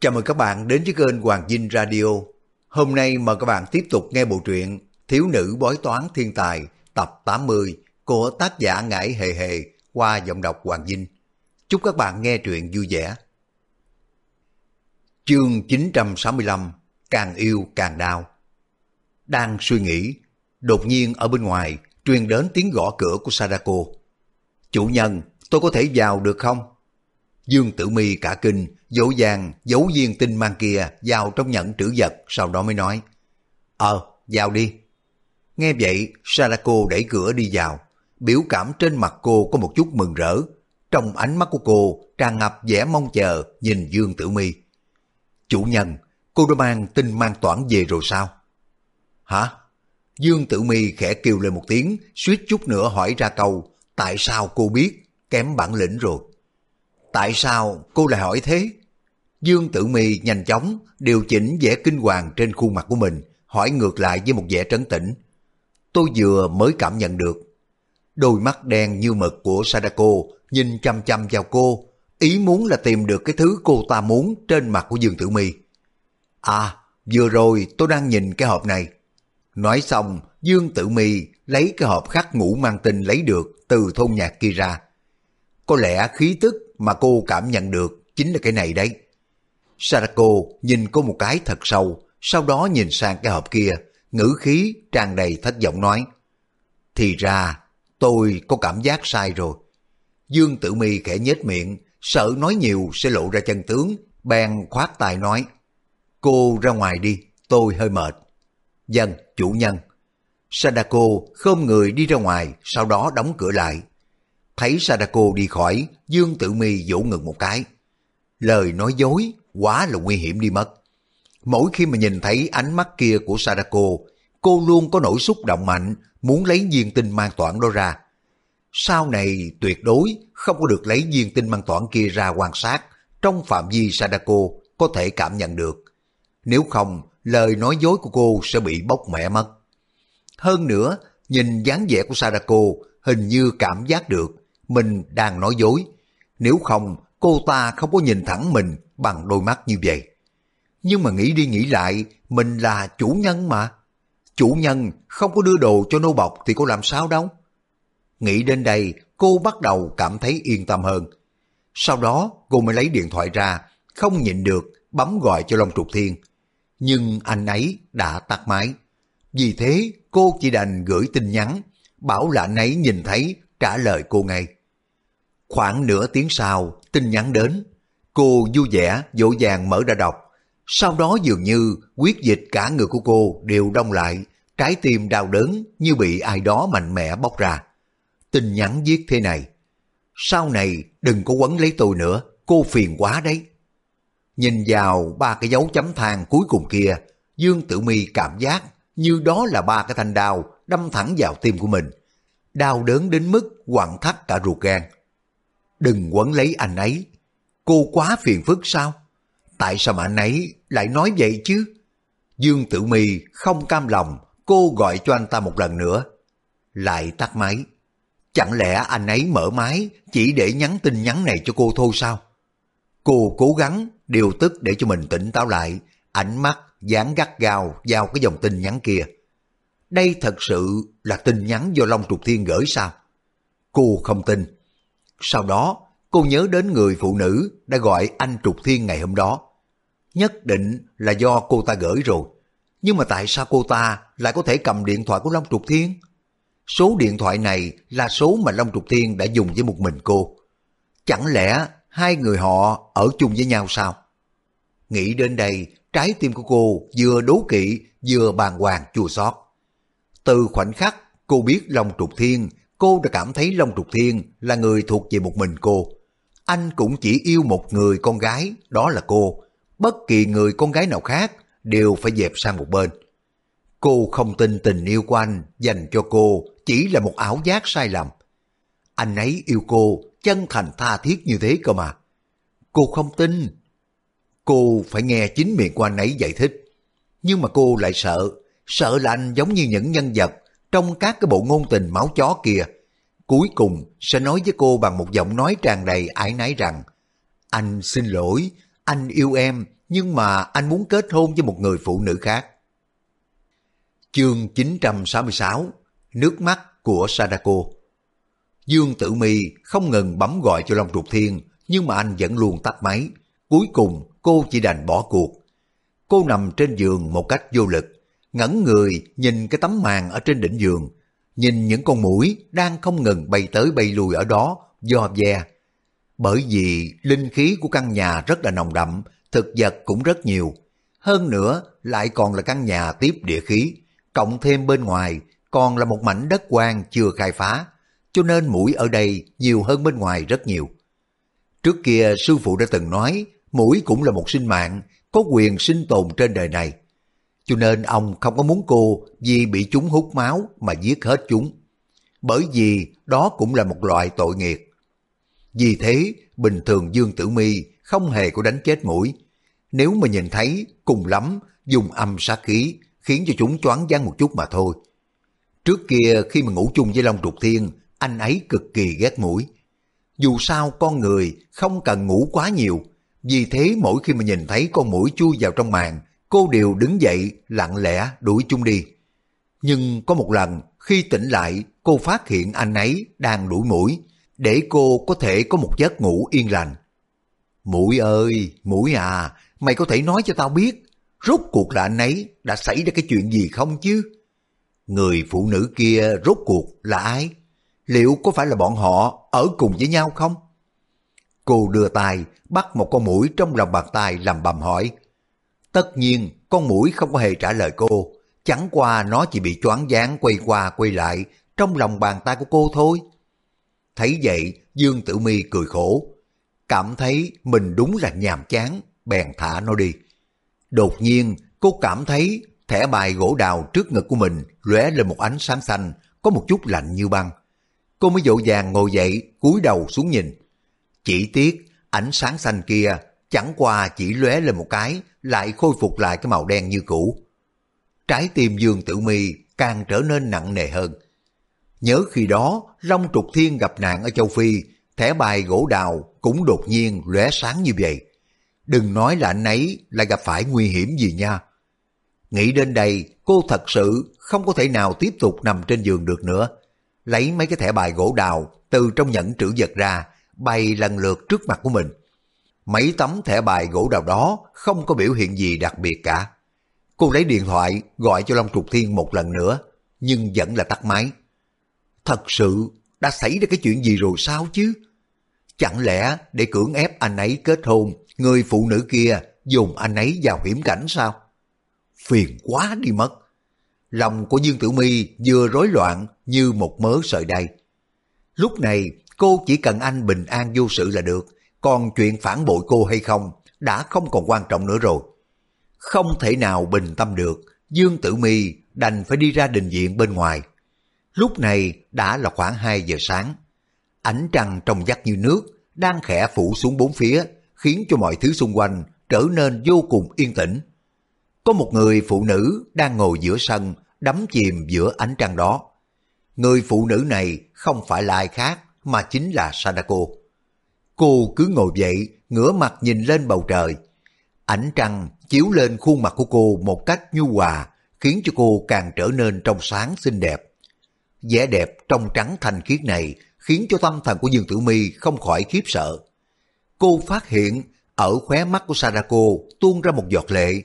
Chào mừng các bạn đến với kênh Hoàng Dinh Radio. Hôm nay mời các bạn tiếp tục nghe bộ truyện Thiếu nữ bói toán thiên tài tập 80 của tác giả Ngải Hề Hề qua giọng đọc Hoàng Dinh. Chúc các bạn nghe truyện vui vẻ. Chương 965 Càng yêu càng đau Đang suy nghĩ, đột nhiên ở bên ngoài truyền đến tiếng gõ cửa của Sadako. Chủ nhân, tôi có thể vào được không? Dương Tử Mi cả kinh, dỗ dàng giấu viên tinh mang kia vào trong nhẫn trữ vật, sau đó mới nói. Ờ, vào đi. Nghe vậy, Sarako đẩy cửa đi vào. Biểu cảm trên mặt cô có một chút mừng rỡ. Trong ánh mắt của cô tràn ngập vẻ mong chờ nhìn Dương Tử Mi. Chủ nhân, cô đã mang tinh mang toản về rồi sao? Hả? Dương Tử Mi khẽ kêu lên một tiếng, suýt chút nữa hỏi ra câu, tại sao cô biết, kém bản lĩnh rồi. Tại sao cô lại hỏi thế? Dương Tử Mi nhanh chóng điều chỉnh vẻ kinh hoàng trên khuôn mặt của mình, hỏi ngược lại với một vẻ trấn tĩnh. Tôi vừa mới cảm nhận được. Đôi mắt đen như mực của Sadako nhìn chăm chăm vào cô, ý muốn là tìm được cái thứ cô ta muốn trên mặt của Dương Tử Mi. À, vừa rồi tôi đang nhìn cái hộp này. Nói xong, Dương Tử Mi lấy cái hộp khắc ngũ mang tinh lấy được từ thôn nhạc kia ra. Có lẽ khí tức mà cô cảm nhận được chính là cái này đấy. Sarako nhìn cô một cái thật sâu, sau đó nhìn sang cái hộp kia, ngữ khí tràn đầy thất vọng nói. Thì ra, tôi có cảm giác sai rồi. Dương Tử Mi khẽ nhếch miệng, sợ nói nhiều sẽ lộ ra chân tướng, bèn khoát tay nói. Cô ra ngoài đi, tôi hơi mệt. Dân, chủ nhân. Sadako khom người đi ra ngoài, sau đó đóng cửa lại. Thấy Sadako đi khỏi, Dương Tử Mi vỗ ngực một cái. Lời nói dối, quá là nguy hiểm đi mất. Mỗi khi mà nhìn thấy ánh mắt kia của Sadako, cô luôn có nỗi xúc động mạnh, muốn lấy viên tinh mang toản đó ra. Sau này tuyệt đối không có được lấy viên tinh mang toản kia ra quan sát trong phạm vi Sadako có thể cảm nhận được. Nếu không, lời nói dối của cô sẽ bị bóc mẹ mất. Hơn nữa, nhìn dáng vẻ của Sadako hình như cảm giác được mình đang nói dối. Nếu không, cô ta không có nhìn thẳng mình bằng đôi mắt như vậy. Nhưng mà nghĩ đi nghĩ lại, mình là chủ nhân mà. Chủ nhân không có đưa đồ cho nô bọc thì cô làm sao đâu. Nghĩ đến đây, cô bắt đầu cảm thấy yên tâm hơn. Sau đó, cô mới lấy điện thoại ra, không nhịn được, bấm gọi cho Long Trục Thiên. Nhưng anh ấy đã tắt máy. Vì thế, cô chỉ đành gửi tin nhắn, bảo là anh ấy nhìn thấy, trả lời cô ngay. Khoảng nửa tiếng sau, tin nhắn đến. Cô vui vẻ, dỗ dàng mở ra đọc. Sau đó dường như quyết dịch cả người của cô đều đông lại, trái tim đau đớn như bị ai đó mạnh mẽ bóc ra. Tin nhắn viết thế này. Sau này đừng có quấn lấy tôi nữa, cô phiền quá đấy. Nhìn vào ba cái dấu chấm than cuối cùng kia, Dương Tử Mi cảm giác như đó là ba cái thanh đao đâm thẳng vào tim của mình. Đau đớn đến mức quặn thắt cả ruột gan. Đừng quấn lấy anh ấy. Cô quá phiền phức sao? Tại sao mà anh ấy lại nói vậy chứ? Dương Tử Mi không cam lòng, cô gọi cho anh ta một lần nữa. Lại tắt máy. Chẳng lẽ anh ấy mở máy chỉ để nhắn tin nhắn này cho cô thôi sao? Cô cố gắng điều tức để cho mình tỉnh táo lại, ánh mắt dán gắt gao vào cái dòng tin nhắn kia. Đây thật sự là tin nhắn do Long Trục Thiên gửi sao? Cô không tin. Sau đó, cô nhớ đến người phụ nữ đã gọi anh Trục Thiên ngày hôm đó. Nhất định là do cô ta gửi rồi. Nhưng mà tại sao cô ta lại có thể cầm điện thoại của Long Trục Thiên? Số điện thoại này là số mà Long Trục Thiên đã dùng với một mình cô. Chẳng lẽ hai người họ ở chung với nhau sao? Nghĩ đến đây, trái tim của cô vừa đố kỵ vừa bàng hoàng chua xót. Từ khoảnh khắc cô biết Long Trục Thiên, cô đã cảm thấy Long Trục Thiên là người thuộc về một mình cô. Anh cũng chỉ yêu một người con gái, đó là cô. Bất kỳ người con gái nào khác đều phải dẹp sang một bên. Cô không tin tình yêu của anh dành cho cô chỉ là một ảo giác sai lầm. Anh ấy yêu cô chân thành tha thiết như thế cơ mà. Cô không tin. Cô phải nghe chính miệng của anh ấy giải thích. Nhưng mà cô lại sợ, sợ là anh giống như những nhân vật trong các cái bộ ngôn tình máu chó kia. Cuối cùng sẽ nói với cô bằng một giọng nói tràn đầy ái nái rằng Anh xin lỗi, anh yêu em nhưng mà anh muốn kết hôn với một người phụ nữ khác. Chương 966 Nước mắt của Sadako Dương Tử Mi không ngừng bấm gọi cho Long Trục Thiên nhưng mà anh vẫn luôn tắt máy. Cuối cùng cô chỉ đành bỏ cuộc. Cô nằm trên giường một cách vô lực, ngẩng người nhìn cái tấm màn ở trên đỉnh giường, nhìn những con mũi đang không ngừng bay tới bay lùi ở đó, do ve. Bởi vì linh khí của căn nhà rất là nồng đậm, thực vật cũng rất nhiều. Hơn nữa lại còn là căn nhà tiếp địa khí, cộng thêm bên ngoài còn là một mảnh đất quang chưa khai phá, cho nên mũi ở đây nhiều hơn bên ngoài rất nhiều. Trước kia sư phụ đã từng nói, mũi cũng là một sinh mạng, có quyền sinh tồn trên đời này. Cho nên ông không có muốn cô vì bị chúng hút máu mà giết hết chúng. Bởi vì đó cũng là một loại tội nghiệp. Vì thế, bình thường Dương Tử Mi không hề có đánh chết mũi. Nếu mà nhìn thấy, cùng lắm, dùng âm sát khí, khiến cho chúng choáng váng một chút mà thôi. Trước kia khi mà ngủ chung với Long Trục Thiên, anh ấy cực kỳ ghét mũi. Dù sao con người không cần ngủ quá nhiều, vì thế mỗi khi mà nhìn thấy con mũi chui vào trong màn, cô đều đứng dậy lặng lẽ đuổi chung đi. Nhưng có một lần khi tỉnh lại cô phát hiện anh ấy đang đuổi mũi để cô có thể có một giấc ngủ yên lành. Mũi ơi, mũi à, mày có thể nói cho tao biết rốt cuộc là anh ấy đã xảy ra cái chuyện gì không chứ? Người phụ nữ kia rốt cuộc là ai? Liệu có phải là bọn họ ở cùng với nhau không? Cô đưa tay bắt một con mũi trong lòng bàn tay làm bầm hỏi. Tất nhiên con mũi không có hề trả lời cô, chẳng qua nó chỉ bị choáng váng quay qua quay lại trong lòng bàn tay của cô thôi. Thấy vậy Dương Tử Mi cười khổ, cảm thấy mình đúng là nhàm chán, bèn thả nó đi. Đột nhiên cô cảm thấy thẻ bài gỗ đào trước ngực của mình lóe lên một ánh sáng xanh, có một chút lạnh như băng. Cô mới dỗ vàng ngồi dậy, cúi đầu xuống nhìn. Chỉ tiếc, ánh sáng xanh kia chẳng qua chỉ lóe lên một cái, lại khôi phục lại cái màu đen như cũ. Trái tim Dương Tử Mi càng trở nên nặng nề hơn. Nhớ khi đó, Long Trục Thiên gặp nạn ở châu Phi, thẻ bài gỗ đào cũng đột nhiên lóe sáng như vậy. Đừng nói là anh ấy lại gặp phải nguy hiểm gì nha. Nghĩ đến đây, cô thật sự không có thể nào tiếp tục nằm trên giường được nữa. Lấy mấy cái thẻ bài gỗ đào từ trong nhẫn trữ vật ra, bay lần lượt trước mặt của mình. Mấy tấm thẻ bài gỗ đào đó không có biểu hiện gì đặc biệt cả. Cô lấy điện thoại gọi cho Long Trục Thiên một lần nữa, nhưng vẫn là tắt máy. Thật sự đã xảy ra cái chuyện gì rồi sao chứ? Chẳng lẽ để cưỡng ép anh ấy kết hôn, người phụ nữ kia dùng anh ấy vào hiểm cảnh sao? Phiền quá đi mất. Lòng của Dương Tử Mi vừa rối loạn như một mớ sợi đầy. Lúc này cô chỉ cần anh bình an vô sự là được, còn chuyện phản bội cô hay không đã không còn quan trọng nữa rồi. Không thể nào bình tâm được, Dương Tử Mi đành phải đi ra đình viện bên ngoài. Lúc này đã là khoảng 2 giờ sáng. Ánh trăng trong vắt như nước, đang khẽ phủ xuống bốn phía, khiến cho mọi thứ xung quanh trở nên vô cùng yên tĩnh. Có một người phụ nữ đang ngồi giữa sân, đắm chìm giữa ánh trăng đó. Người phụ nữ này không phải là ai khác, mà chính là Sadako. Cô cứ ngồi dậy, ngửa mặt nhìn lên bầu trời. Ánh trăng chiếu lên khuôn mặt của cô một cách nhu hòa, khiến cho cô càng trở nên trong sáng xinh đẹp. vẻ đẹp trong trắng thanh khiết này khiến cho tâm thần của Dương Tử Mi không khỏi khiếp sợ. Cô phát hiện ở khóe mắt của Sadako tuôn ra một giọt lệ,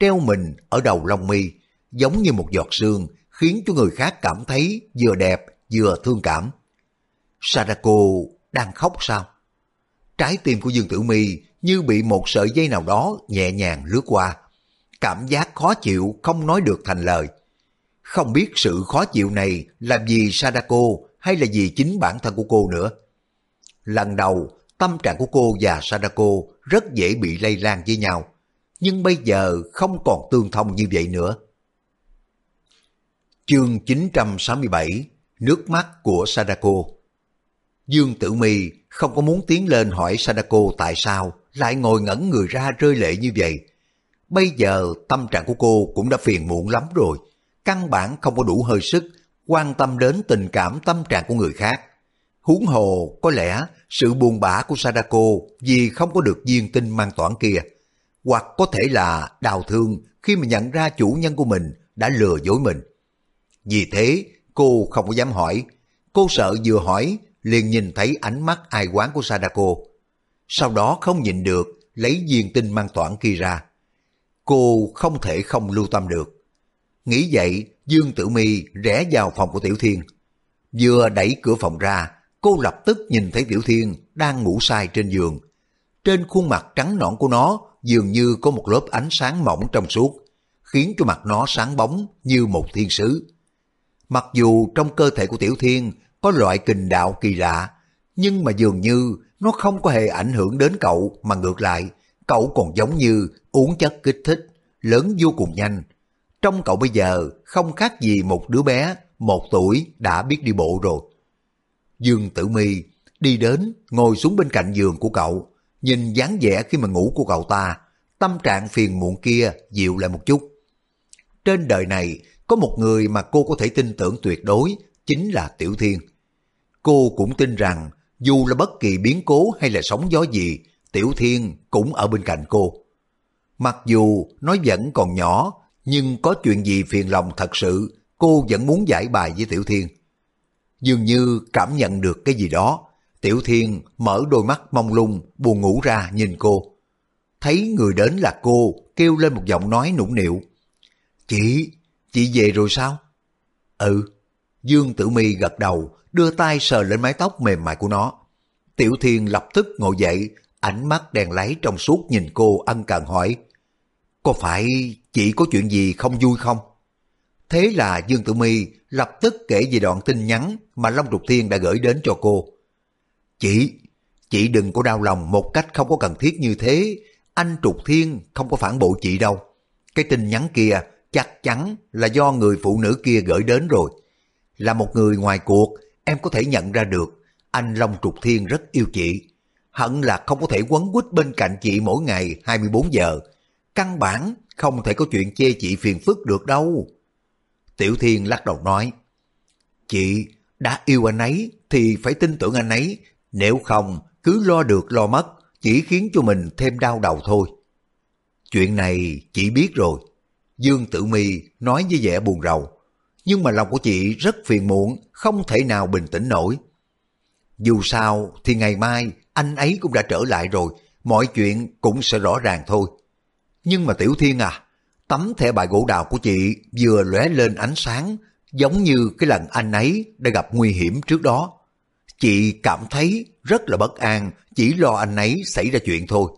treo mình ở đầu lông mi, giống như một giọt sương, khiến cho người khác cảm thấy vừa đẹp vừa thương cảm. Sadako đang khóc sao? Trái tim của Dương Tử Mi như bị một sợi dây nào đó nhẹ nhàng lướt qua. Cảm giác khó chịu không nói được thành lời. Không biết sự khó chịu này là vì Sadako hay là vì chính bản thân của cô nữa. Lần đầu, tâm trạng của cô và Sadako rất dễ bị lây lan với nhau. Nhưng bây giờ không còn tương thông như vậy nữa. Chương 967 Nước mắt của Sadako Dương Tử Mi không có muốn tiến lên hỏi Sadako tại sao lại ngồi ngẩn người ra rơi lệ như vậy. Bây giờ tâm trạng của cô cũng đã phiền muộn lắm rồi, căn bản không có đủ hơi sức quan tâm đến tình cảm tâm trạng của người khác. Huống hồ có lẽ sự buồn bã của Sadako vì không có được viên tinh mang toản kia hoặc có thể là đau thương khi mà nhận ra chủ nhân của mình đã lừa dối mình. Vì thế, cô không có dám hỏi. Cô sợ vừa hỏi, liền nhìn thấy ánh mắt ai quán của Sadako. Sau đó không nhìn được, lấy viên tinh mang toản kia ra. Cô không thể không lưu tâm được. Nghĩ vậy, Dương Tử Mi rẽ vào phòng của Tiểu Thiên. Vừa đẩy cửa phòng ra, cô lập tức nhìn thấy Tiểu Thiên đang ngủ say trên giường. Trên khuôn mặt trắng nõn của nó dường như có một lớp ánh sáng mỏng trong suốt, khiến cho mặt nó sáng bóng như một thiên sứ. Mặc dù trong cơ thể của Tiểu Thiên có loại kình đạo kỳ lạ, nhưng mà dường như nó không có hề ảnh hưởng đến cậu mà ngược lại, cậu còn giống như uống chất kích thích, lớn vô cùng nhanh. Trong cậu bây giờ không khác gì một đứa bé, một tuổi đã biết đi bộ rồi. Dương Tử Mi đi đến ngồi xuống bên cạnh giường của cậu, nhìn dáng vẻ khi mà ngủ của cậu ta, tâm trạng phiền muộn kia dịu lại một chút. Trên đời này có một người mà cô có thể tin tưởng tuyệt đối, chính là Tiểu Thiên. Cô cũng tin rằng dù là bất kỳ biến cố hay là sóng gió gì, Tiểu Thiên cũng ở bên cạnh cô. Mặc dù nó vẫn còn nhỏ, nhưng có chuyện gì phiền lòng thật sự, cô vẫn muốn giải bài với Tiểu Thiên. Dường như cảm nhận được cái gì đó, Tiểu Thiên mở đôi mắt mông lung, buồn ngủ ra nhìn cô. Thấy người đến là cô, kêu lên một giọng nói nũng nịu. Chị, chị về rồi sao? Ừ. Dương Tử Mi gật đầu, đưa tay sờ lên mái tóc mềm mại của nó. Tiểu Thiên lập tức ngồi dậy, ánh mắt đèn lấy trong suốt nhìn cô ân cần hỏi. Có phải chị có chuyện gì không vui không? Thế là Dương Tử Mi lập tức kể về đoạn tin nhắn mà Long Trục Thiên đã gửi đến cho cô. Chị, chị đừng có đau lòng một cách không có cần thiết như thế. Anh Trục Thiên không có phản bội chị đâu. Cái tin nhắn kia chắc chắn là do người phụ nữ kia gửi đến rồi. Là một người ngoài cuộc, em có thể nhận ra được anh Long Trục Thiên rất yêu chị. Hận là không có thể quấn quýt bên cạnh chị mỗi ngày 24 giờ. Căn bản không thể có chuyện chê chị phiền phức được đâu. Tiểu Thiên lắc đầu nói, Chị đã yêu anh ấy thì phải tin tưởng anh ấy, nếu không cứ lo được lo mất, chỉ khiến cho mình thêm đau đầu thôi. Chuyện này chị biết rồi. Dương Tử Mi nói với vẻ buồn rầu, nhưng mà lòng của chị rất phiền muộn, không thể nào bình tĩnh nổi. Dù sao thì ngày mai anh ấy cũng đã trở lại rồi, mọi chuyện cũng sẽ rõ ràng thôi. Nhưng mà Tiểu Thiên à, tấm thẻ bài gỗ đào của chị vừa lóe lên ánh sáng, giống như cái lần anh ấy đã gặp nguy hiểm trước đó. Chị cảm thấy rất là bất an, chỉ lo anh ấy xảy ra chuyện thôi.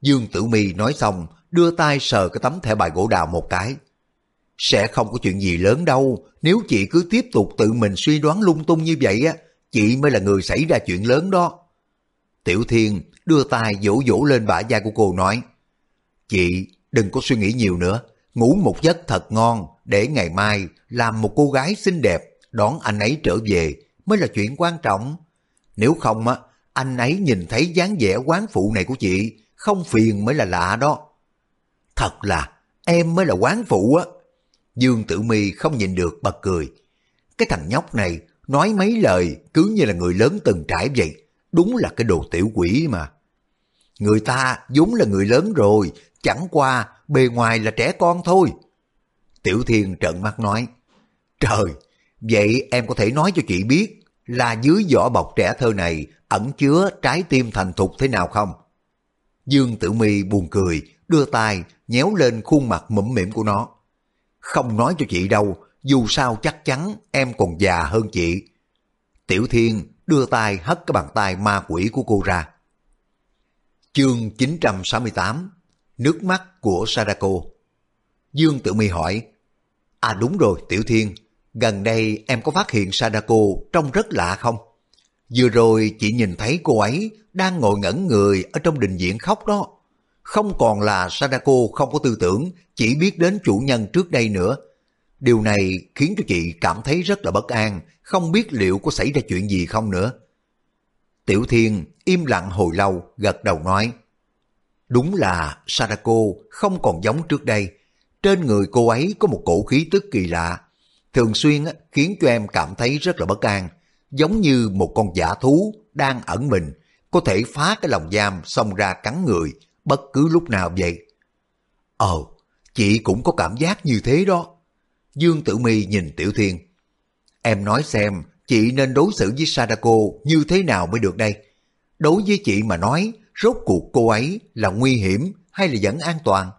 Dương Tử Mi nói xong, đưa tay sờ cái tấm thẻ bài gỗ đào một cái. Sẽ không có chuyện gì lớn đâu, nếu chị cứ tiếp tục tự mình suy đoán lung tung như vậy á, chị mới là người xảy ra chuyện lớn đó. Tiểu Thiên đưa tay vỗ vỗ lên bả vai của cô nói, Chị đừng có suy nghĩ nhiều nữa, ngủ một giấc thật ngon để ngày mai làm một cô gái xinh đẹp đón anh ấy trở về mới là chuyện quan trọng. Nếu không á, anh ấy nhìn thấy dáng vẻ quán phụ này của chị, không phiền mới là lạ đó. Thật là, em mới là quán phụ á. Dương Tử Mi không nhìn được bật cười. Cái thằng nhóc này nói mấy lời cứ như là người lớn từng trải vậy. Đúng là cái đồ tiểu quỷ mà. Người ta vốn là người lớn rồi, chẳng qua bề ngoài là trẻ con thôi. Tiểu Thiên trợn mắt nói, Trời, vậy em có thể nói cho chị biết là dưới vỏ bọc trẻ thơ này ẩn chứa trái tim thành thục thế nào không? Dương Tử Mi buồn cười, đưa tay nhéo lên khuôn mặt mũm mỉm của nó. Không nói cho chị đâu, dù sao chắc chắn em còn già hơn chị. Tiểu Thiên đưa tay hất cái bàn tay ma quỷ của cô ra. Chương 968 Nước mắt của Sadako Dương Tử Mi hỏi À đúng rồi Tiểu Thiên Gần đây em có phát hiện Sadako trông rất lạ không? Vừa rồi chị nhìn thấy cô ấy đang ngồi ngẩn người ở trong đình diện khóc đó. Không còn là Sadako không có tư tưởng, chỉ biết đến chủ nhân trước đây nữa. Điều này khiến cho chị cảm thấy rất là bất an, không biết liệu có xảy ra chuyện gì không nữa. Tiểu Thiên im lặng hồi lâu, gật đầu nói. Đúng là Sadako không còn giống trước đây. Trên người cô ấy có một cổ khí tức kỳ lạ, thường xuyên khiến cho em cảm thấy rất là bất an, giống như một con giả thú đang ẩn mình, có thể phá cái lòng giam xông ra cắn người, bất cứ lúc nào vậy. Ờ, chị cũng có cảm giác như thế đó. Dương Tử Mi nhìn Tiểu Thiên. Em nói xem, chị nên đối xử với Sadako như thế nào mới được đây? Đối với chị mà nói, rốt cuộc cô ấy là nguy hiểm hay là vẫn an toàn?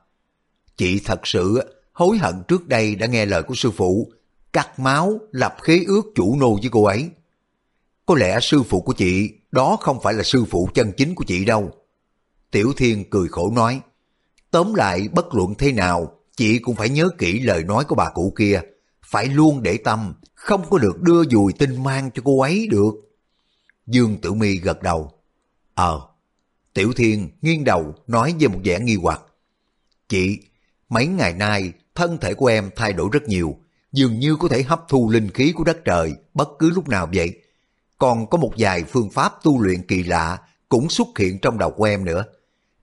Chị thật sự hối hận trước đây đã nghe lời của sư phụ, cắt máu lập khế ước chủ nô với cô ấy. Có lẽ sư phụ của chị đó không phải là sư phụ chân chính của chị đâu. Tiểu Thiên cười khổ nói, tóm lại bất luận thế nào, chị cũng phải nhớ kỹ lời nói của bà cụ kia, phải luôn để tâm, không có được đưa dùi tin mang cho cô ấy được. Dương Tử Mi gật đầu. Ờ, Tiểu Thiên nghiêng đầu nói với một vẻ nghi hoặc. Chị, mấy ngày nay thân thể của em thay đổi rất nhiều, dường như có thể hấp thu linh khí của đất trời bất cứ lúc nào vậy. Còn có một vài phương pháp tu luyện kỳ lạ cũng xuất hiện trong đầu của em nữa.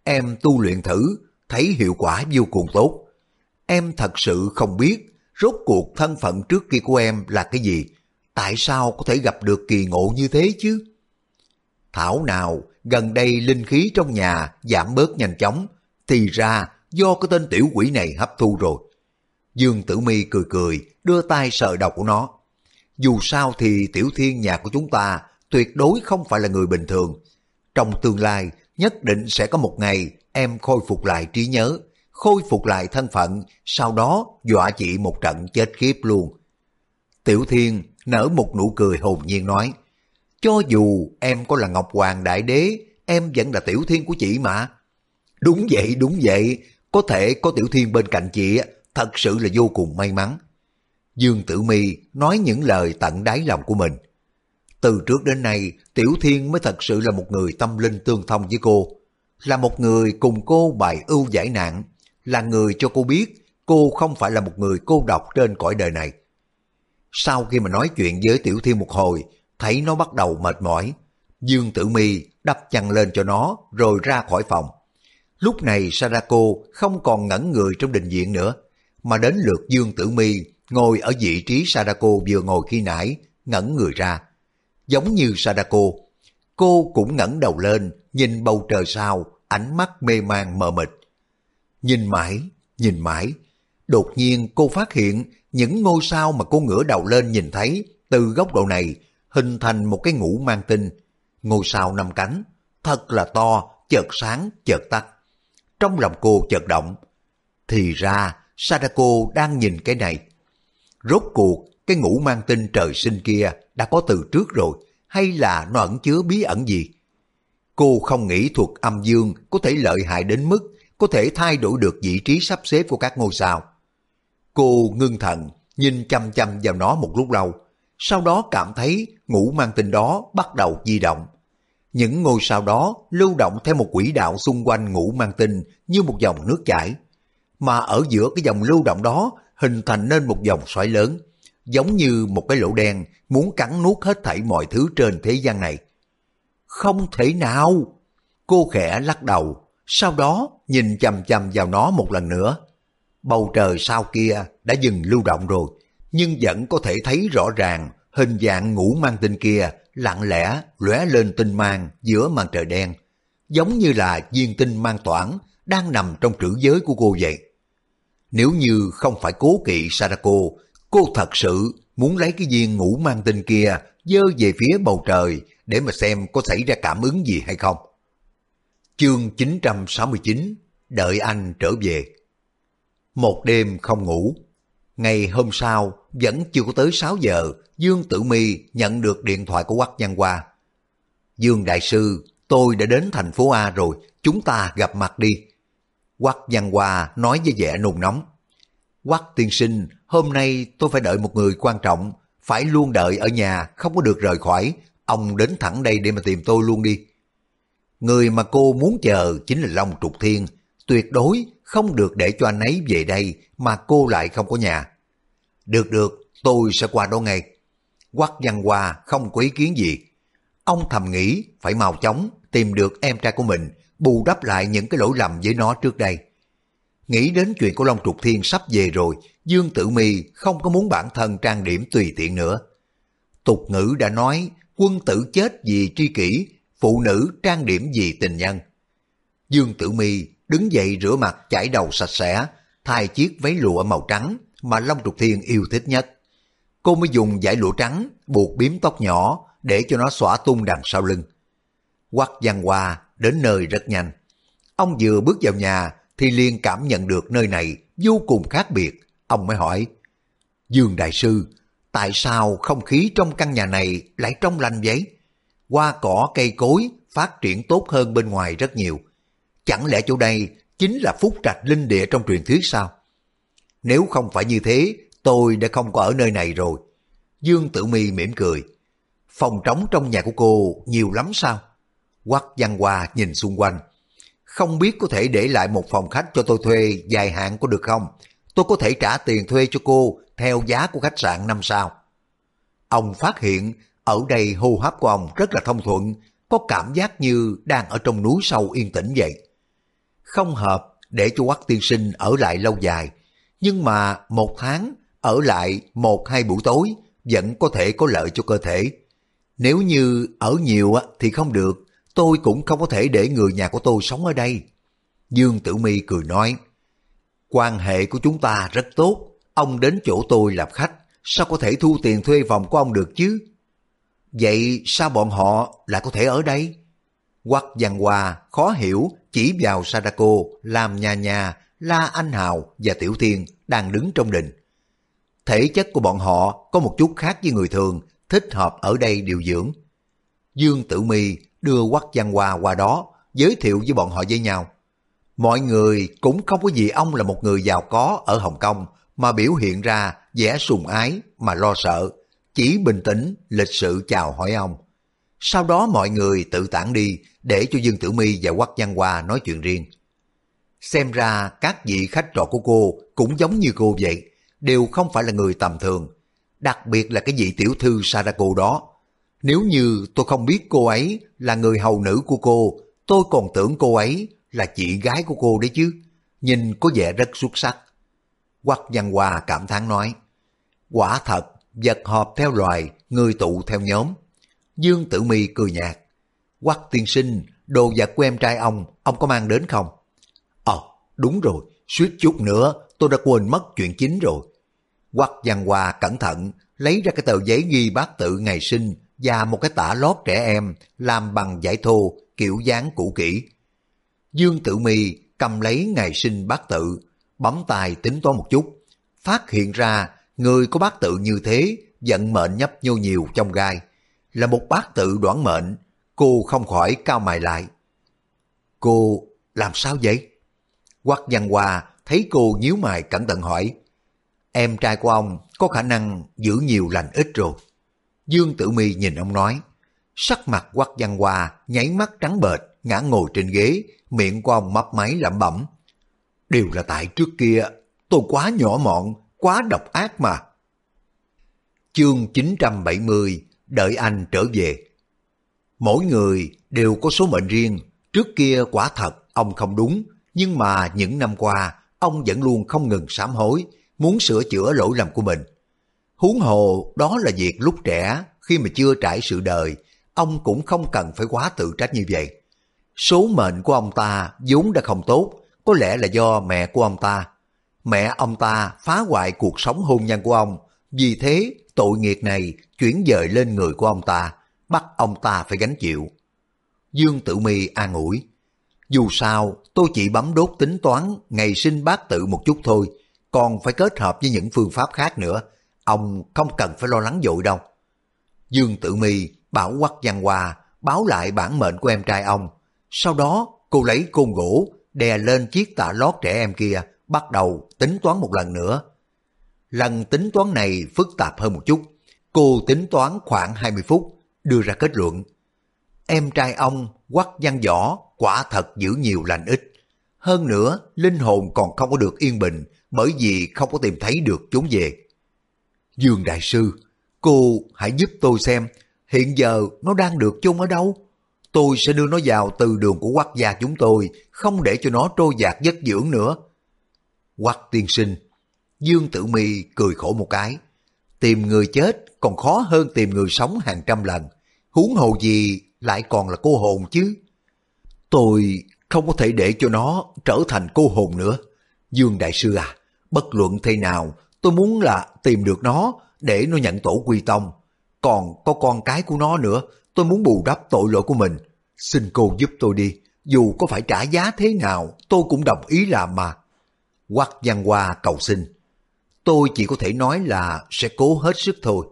Em tu luyện thử, thấy hiệu quả vô cùng tốt. Em thật sự không biết rốt cuộc thân phận trước kia của em là cái gì, tại sao có thể gặp được kỳ ngộ như thế chứ? Thảo nào, gần đây linh khí trong nhà giảm bớt nhanh chóng, thì ra do cái tên tiểu quỷ này hấp thu rồi. Dương Tử Mi cười cười, đưa tay sờ đầu của nó. Dù sao thì tiểu thiên nhà của chúng ta tuyệt đối không phải là người bình thường. Trong tương lai, nhất định sẽ có một ngày em khôi phục lại trí nhớ, khôi phục lại thân phận, sau đó dọa chị một trận chết khiếp luôn. Tiểu thiên nở một nụ cười hồn nhiên nói, cho dù em có là Ngọc Hoàng Đại Đế, em vẫn là tiểu thiên của chị mà. Đúng vậy, đúng vậy, có thể có tiểu thiên bên cạnh chị thật sự là vô cùng may mắn. Dương Tử Mi nói những lời tận đáy lòng của mình. Từ trước đến nay, Tiểu Thiên mới thật sự là một người tâm linh tương thông với cô. Là một người cùng cô bài ưu giải nạn. Là người cho cô biết cô không phải là một người cô độc trên cõi đời này. Sau khi mà nói chuyện với Tiểu Thiên một hồi, thấy nó bắt đầu mệt mỏi. Dương Tử Mi đắp chăn lên cho nó rồi ra khỏi phòng. Lúc này Sadako không còn ngẩn người trong đình viện nữa, mà đến lượt Dương Tử Mi ngồi ở vị trí Sadako vừa ngồi khi nãy, ngẩn người ra. Giống như Sadako, cô cũng ngẩng đầu lên, nhìn bầu trời sao, ánh mắt mê man mờ mịt. Nhìn mãi, nhìn mãi, đột nhiên cô phát hiện những ngôi sao mà cô ngửa đầu lên nhìn thấy từ góc độ này hình thành một cái ngũ mang tinh. Ngôi sao năm cánh, thật là to, chợt sáng, chợt tắt. Trong lòng cô chợt động. Thì ra, Sadako đang nhìn cái này. Rốt cuộc, cái ngũ mang tinh trời sinh kia đã có từ trước rồi, hay là nó ẩn chứa bí ẩn gì? Cô không nghĩ thuật âm dương có thể lợi hại đến mức có thể thay đổi được vị trí sắp xếp của các ngôi sao. Cô ngưng thần, nhìn chăm chăm vào nó một lúc lâu, sau đó cảm thấy ngũ mang tinh đó bắt đầu di động. Những ngôi sao đó lưu động theo một quỹ đạo xung quanh ngũ mang tinh như một dòng nước chảy. Mà ở giữa cái dòng lưu động đó hình thành nên một dòng xoáy lớn, giống như một cái lỗ đen muốn cắn nuốt hết thảy mọi thứ trên thế gian này. Không thể nào! Cô khẽ lắc đầu, sau đó nhìn chầm chầm vào nó một lần nữa. Bầu trời sau kia đã dừng lưu động rồi, nhưng vẫn có thể thấy rõ ràng hình dạng ngũ mang tinh kia lặng lẽ lóe lên tinh mang giữa màn trời đen, giống như là viên tinh mang toản đang nằm trong trữ giới của cô vậy. Nếu như không phải cố kỵ Sadako, cô thật sự muốn lấy cái viên ngũ mang tinh kia dơ về phía bầu trời để mà xem có xảy ra cảm ứng gì hay không. Chương 969 Đợi anh trở về Một đêm không ngủ Ngày hôm sau vẫn chưa có tới 6 giờ Dương Tử Mi nhận được điện thoại của Quách Văn Hoa. Dương Đại Sư, tôi đã đến thành phố A rồi, chúng ta gặp mặt đi. Quách Văn Hoa nói với vẻ nùng nóng. Quách tiên sinh, hôm nay tôi phải đợi một người quan trọng, phải luôn đợi ở nhà, không có được rời khỏi. Ông đến thẳng đây để mà tìm tôi luôn đi. Người mà cô muốn chờ chính là Long Trục Thiên, tuyệt đối không được để cho anh ấy về đây mà cô lại không có nhà. Được được, tôi sẽ qua đó ngay. Quách Văn Hoa không có ý kiến gì. Ông thầm nghĩ phải mau chóng tìm được em trai của mình, bù đắp lại những cái lỗi lầm với nó trước đây. Nghĩ đến chuyện của Long Trục Thiên sắp về rồi, Dương Tử Mi không có muốn bản thân trang điểm tùy tiện nữa. Tục ngữ đã nói, quân tử chết vì tri kỷ, phụ nữ trang điểm vì tình nhân. Dương Tử Mi đứng dậy rửa mặt chải đầu sạch sẽ, thay chiếc váy lụa màu trắng mà Long Trục Thiên yêu thích nhất. Cô mới dùng dải lụa trắng buộc biếm tóc nhỏ để cho nó xõa tung đằng sau lưng. Quắc văn hoa đến nơi rất nhanh. Ông vừa bước vào nhà thì liền cảm nhận được nơi này vô cùng khác biệt. Ông mới hỏi, Dương Đại Sư, tại sao không khí trong căn nhà này lại trong lành vậy? Hoa cỏ cây cối phát triển tốt hơn bên ngoài rất nhiều. Chẳng lẽ chỗ đây chính là phúc trạch linh địa trong truyền thuyết sao? Nếu không phải như thế, tôi đã không có ở nơi này rồi. Dương Tử Mi mỉm cười. Phòng trống trong nhà của cô nhiều lắm sao? Quắc Văn Hoa nhìn xung quanh. Không biết có thể để lại một phòng khách cho tôi thuê dài hạn có được không? Tôi có thể trả tiền thuê cho cô theo giá của khách sạn năm sao. Ông phát hiện ở đây hô hấp của ông rất là thông thuận, có cảm giác như đang ở trong núi sâu yên tĩnh vậy. Không hợp để cho quắc tiên sinh ở lại lâu dài, nhưng mà một tháng ở lại một hai buổi tối vẫn có thể có lợi cho cơ thể. Nếu như ở nhiều thì không được, tôi cũng không có thể để người nhà của tôi sống ở đây. Dương Tử Mi cười nói, quan hệ của chúng ta rất tốt, ông đến chỗ tôi làm khách, sao có thể thu tiền thuê phòng của ông được chứ? Vậy sao bọn họ lại có thể ở đây? Quắc Văn hòa khó hiểu chỉ vào Sadako làm nhà nhà La Anh Hào và Tiểu Thiên đang đứng trong đình. Thể chất của bọn họ có một chút khác với người thường, thích hợp ở đây điều dưỡng. Dương Tử Mi đưa Quắc Văn Hoa qua đó, giới thiệu với bọn họ với nhau. Mọi người cũng không có gì ông là một người giàu có ở Hồng Kông mà biểu hiện ra vẻ sùng ái mà lo sợ, chỉ bình tĩnh, lịch sự chào hỏi ông. Sau đó mọi người tự tản đi để cho Dương Tử Mi và Quắc Văn Hoa nói chuyện riêng. Xem ra các vị khách trọ của cô cũng giống như cô vậy, đều không phải là người tầm thường. Đặc biệt là cái vị tiểu thư Sadako đó. Nếu như tôi không biết cô ấy là người hầu nữ của cô, tôi còn tưởng cô ấy là chị gái của cô đấy chứ. Nhìn có vẻ rất xuất sắc. Quắc Văn Hoa cảm thán nói, quả thật, vật hợp theo loài, người tụ theo nhóm. Dương Tử Mi cười nhạt, Quắc tiên sinh, đồ vật của em trai ông, ông có mang đến không? Ờ, đúng rồi, suýt chút nữa tôi đã quên mất chuyện chính rồi. Quắc Văn Hoa cẩn thận lấy ra cái tờ giấy ghi bát tự ngày sinh và một cái tả lót trẻ em làm bằng giải thô kiểu dáng cũ kỹ. Dương Tử Mi cầm lấy ngày sinh bát tự, bấm tài tính toán một chút, phát hiện ra người có bát tự như thế vận mệnh nhấp nhô nhiều trong gai, là một bát tự đoán mệnh, cô không khỏi cao mày lại. Cô làm sao vậy? Quắc văn hòa thấy cô nhíu mày cẩn thận hỏi, em trai của ông có khả năng giữ nhiều lành ít rồi. Dương Tử Mi nhìn ông nói, sắc mặt quắc văn hoa, nháy mắt trắng bệch, ngã ngồi trên ghế, miệng của ông mấp máy lẩm bẩm. Đều là tại trước kia, tôi quá nhỏ mọn, quá độc ác mà. Chương 970, đợi anh trở về. Mỗi người đều có số mệnh riêng, trước kia quả thật ông không đúng, nhưng mà những năm qua ông vẫn luôn không ngừng sám hối, muốn sửa chữa lỗi lầm của mình. Huống hồ đó là việc lúc trẻ, khi mà chưa trải sự đời, ông cũng không cần phải quá tự trách như vậy. Số mệnh của ông ta vốn đã không tốt, có lẽ là do mẹ của ông ta. Mẹ ông ta phá hoại cuộc sống hôn nhân của ông, vì thế tội nghiệp này chuyển dời lên người của ông ta, bắt ông ta phải gánh chịu. Dương Tử Mi an ủi, dù sao tôi chỉ bấm đốt tính toán ngày sinh bát tự một chút thôi, còn phải kết hợp với những phương pháp khác nữa, ông không cần phải lo lắng dội đâu. Dương Tử Mi bảo quắc văn hoa báo lại bản mệnh của em trai ông, sau đó cô lấy côn gỗ đè lên chiếc tạ lót trẻ em kia, bắt đầu tính toán một lần nữa. Lần tính toán này phức tạp hơn một chút, cô tính toán khoảng 20 phút, đưa ra kết luận. Em trai ông quắc văn võ quả thật giữ nhiều lành ít. Hơn nữa, linh hồn còn không có được yên bình bởi vì không có tìm thấy được chúng về. Dương Đại Sư, cô hãy giúp tôi xem hiện giờ nó đang được chôn ở đâu? Tôi sẽ đưa nó vào từ đường của quắc gia chúng tôi, không để cho nó trôi dạt giấc dưỡng nữa. Quắc tiên sinh, Dương Tử Mi cười khổ một cái. Tìm người chết còn khó hơn tìm người sống hàng trăm lần. Huống hồ gì lại còn là cô hồn chứ. Tôi không có thể để cho nó trở thành cô hồn nữa. Dương Đại Sư à, bất luận thế nào, tôi muốn là tìm được nó để nó nhận tổ quy tông. Còn có con cái của nó nữa, tôi muốn bù đắp tội lỗi của mình. Xin cô giúp tôi đi, dù có phải trả giá thế nào, tôi cũng đồng ý làm mà. Quắc văn hoa cầu xin. Tôi chỉ có thể nói là sẽ cố hết sức thôi.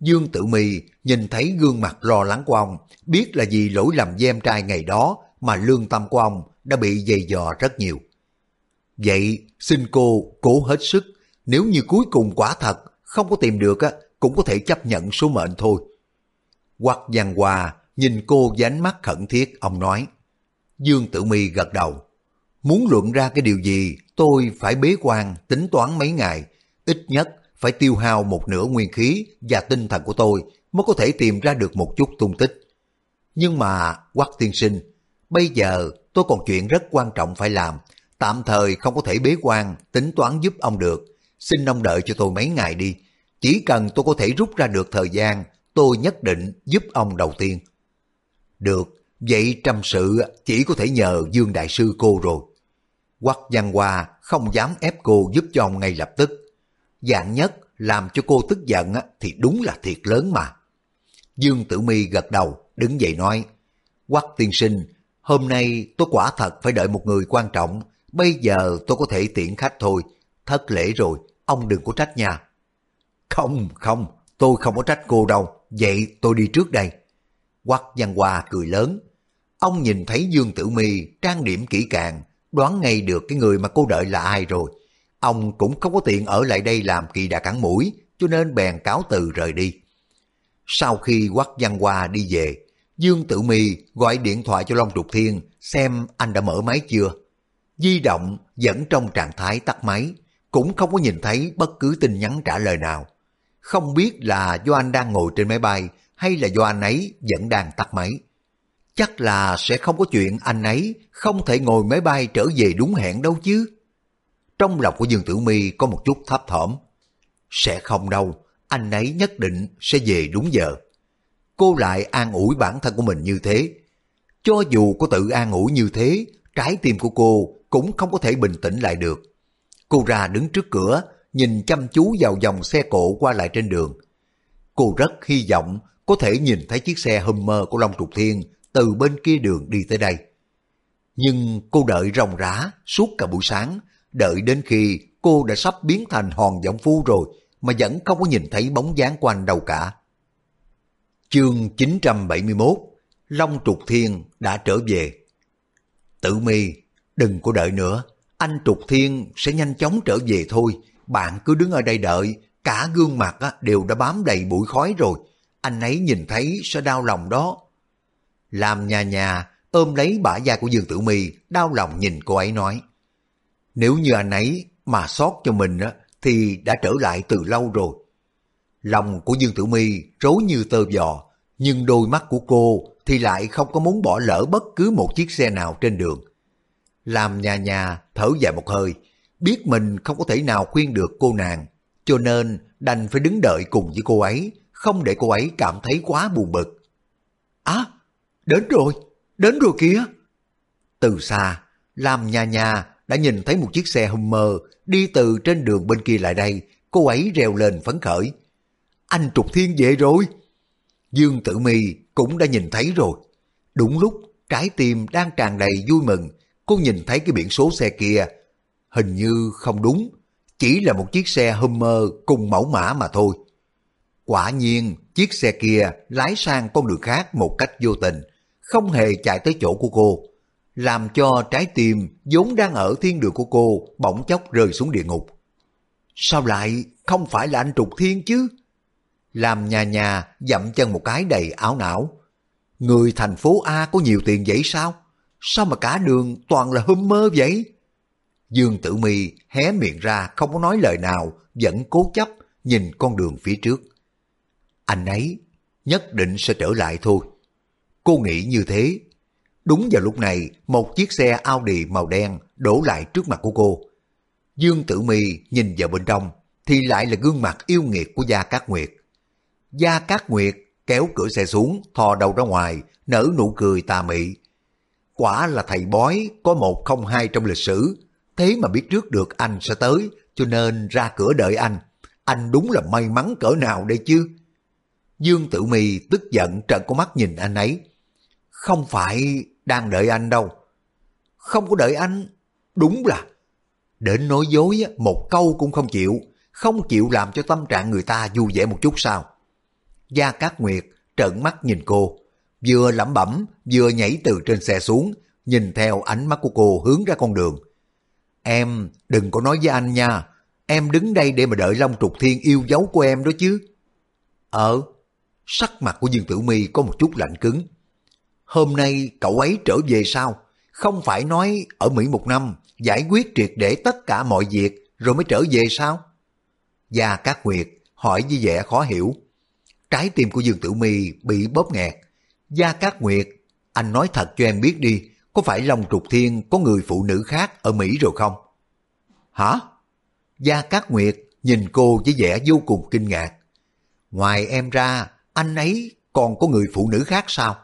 Dương Tử Mì nhìn thấy gương mặt lo lắng của ông, biết là vì lỗi lầm với em trai ngày đó mà lương tâm của ông đã bị dày dò rất nhiều. Vậy xin cô cố hết sức, nếu như cuối cùng quả thật không có tìm được á, cũng có thể chấp nhận số mệnh thôi. Hoặc giang hòa nhìn cô với ánh mắt khẩn thiết, ông nói. Dương Tử Mi gật đầu. Muốn luận ra cái điều gì, tôi phải bế quan tính toán mấy ngày, ít nhất phải tiêu hao một nửa nguyên khí và tinh thần của tôi mới có thể tìm ra được một chút tung tích. Nhưng mà, Quắc tiên sinh, bây giờ tôi còn chuyện rất quan trọng phải làm, tạm thời không có thể bế quan, tính toán giúp ông được. Xin ông đợi cho tôi mấy ngày đi. Chỉ cần tôi có thể rút ra được thời gian, tôi nhất định giúp ông đầu tiên. Được, vậy trăm sự chỉ có thể nhờ Dương Đại Sư cô rồi. Quắc Văn Hoa không dám ép cô giúp cho ông ngay lập tức. Dạng nhất làm cho cô tức giận thì đúng là thiệt lớn mà. Dương Tử Mi gật đầu, đứng dậy nói, Quắc tiên sinh, hôm nay tôi quả thật phải đợi một người quan trọng, bây giờ tôi có thể tiện khách thôi, thất lễ rồi, ông đừng có trách nhà Không, không, tôi không có trách cô đâu, vậy tôi đi trước đây. Quắc Văn Hoa cười lớn, ông nhìn thấy Dương Tử Mi trang điểm kỹ càng, đoán ngay được cái người mà cô đợi là ai rồi. Ông cũng không có tiện ở lại đây làm kỳ đà cắn mũi, cho nên bèn cáo từ rời đi. Sau khi Quắc Văn Hoa đi về, Dương Tử Mi gọi điện thoại cho Long Trục Thiên xem anh đã mở máy chưa. Di động vẫn trong trạng thái tắt máy, cũng không có nhìn thấy bất cứ tin nhắn trả lời nào. Không biết là do anh đang ngồi trên máy bay hay là do anh ấy vẫn đang tắt máy. Chắc là sẽ không có chuyện anh ấy không thể ngồi máy bay trở về đúng hẹn đâu chứ. Trong lòng của Dương Tử Mi có một chút thấp thỏm. Sẽ không đâu, anh ấy nhất định sẽ về đúng giờ. Cô lại an ủi bản thân của mình như thế. Cho dù có tự an ủi như thế, trái tim của cô cũng không có thể bình tĩnh lại được. Cô ra đứng trước cửa, nhìn chăm chú vào dòng xe cộ qua lại trên đường. Cô rất hy vọng có thể nhìn thấy chiếc xe Hummer của Long Trục Thiên từ bên kia đường đi tới đây. Nhưng cô đợi ròng rã suốt cả buổi sáng, đợi đến khi cô đã sắp biến thành hòn giọng phu rồi mà vẫn không có nhìn thấy bóng dáng của anh đâu cả. Chương 971 Long Trục Thiên đã trở về. Tử mi, đừng có đợi nữa, anh Trục Thiên sẽ nhanh chóng trở về thôi. Bạn cứ đứng ở đây đợi, cả gương mặt đều đã bám đầy bụi khói rồi. Anh ấy nhìn thấy sẽ đau lòng đó. Làm nhà nhà ôm lấy bả da của Dương Tử Mi đau lòng nhìn cô ấy nói. Nếu như anh ấy mà sót cho mình á, thì đã trở lại từ lâu rồi. Lòng của Dương Tử Mi rối như tơ giò, nhưng đôi mắt của cô thì lại không có muốn bỏ lỡ bất cứ một chiếc xe nào trên đường. Làm nhà nhà thở dài một hơi, biết mình không có thể nào khuyên được cô nàng, cho nên đành phải đứng đợi cùng với cô ấy, không để cô ấy cảm thấy quá buồn bực. Á, đến rồi, đến rồi kìa. Từ xa, làm nhà nhà đã nhìn thấy một chiếc xe Hummer đi từ trên đường bên kia lại đây, cô ấy reo lên phấn khởi. Anh Trục Thiên về rồi. Dương Tử Mi cũng đã nhìn thấy rồi. Đúng lúc trái tim đang tràn đầy vui mừng, cô nhìn thấy cái biển số xe kia. Hình như không đúng, chỉ là một chiếc xe Hummer cùng mẫu mã mà thôi. Quả nhiên, chiếc xe kia lái sang con đường khác một cách vô tình, không hề chạy tới chỗ của cô làm cho trái tim vốn đang ở thiên đường của cô bỗng chốc rơi xuống địa ngục. Sao lại không phải là anh Trục Thiên chứ? Làm nhà nhà dậm chân một cái đầy áo não. Người thành phố A có nhiều tiền vậy sao? Sao mà cả đường toàn là hâm mơ vậy? Dương Tử Mi hé miệng ra không có nói lời nào, vẫn cố chấp nhìn con đường phía trước. Anh ấy nhất định sẽ trở lại thôi. Cô nghĩ như thế Đúng vào lúc này, một chiếc xe Audi màu đen đổ lại trước mặt của cô. Dương Tử Mi nhìn vào bên trong, thì lại là gương mặt yêu nghiệt của Gia Cát Nguyệt. Gia Cát Nguyệt kéo cửa xe xuống, thò đầu ra ngoài, nở nụ cười tà mị quả là thầy bói có một không hai trong lịch sử, thế mà biết trước được anh sẽ tới, cho nên ra cửa đợi anh. Anh đúng là may mắn cỡ nào đây chứ? Dương Tử Mi tức giận trợn con mắt nhìn anh ấy. Không phải đang đợi anh đâu. Không có đợi anh, đúng là. Đến nói dối một câu cũng không chịu, không chịu làm cho tâm trạng người ta vui vẻ một chút sao. Gia Cát Nguyệt trợn mắt nhìn cô, vừa lẩm bẩm vừa nhảy từ trên xe xuống, nhìn theo ánh mắt của cô hướng ra con đường. Em đừng có nói với anh nha, em đứng đây để mà đợi Long Trục Thiên yêu dấu của em đó chứ. Ờ, sắc mặt của Dương Tử Mi có một chút lạnh cứng. Hôm nay cậu ấy trở về sao? Không phải nói ở Mỹ một năm giải quyết triệt để tất cả mọi việc rồi mới trở về sao? Gia Cát Nguyệt hỏi với vẻ khó hiểu. Trái tim của Dương Tử Mi bị bóp nghẹt. Gia Cát Nguyệt, anh nói thật cho em biết đi, có phải Long Trục Thiên có người phụ nữ khác ở Mỹ rồi không? Hả? Gia Cát Nguyệt nhìn cô với vẻ vô cùng kinh ngạc. Ngoài em ra, anh ấy còn có người phụ nữ khác sao?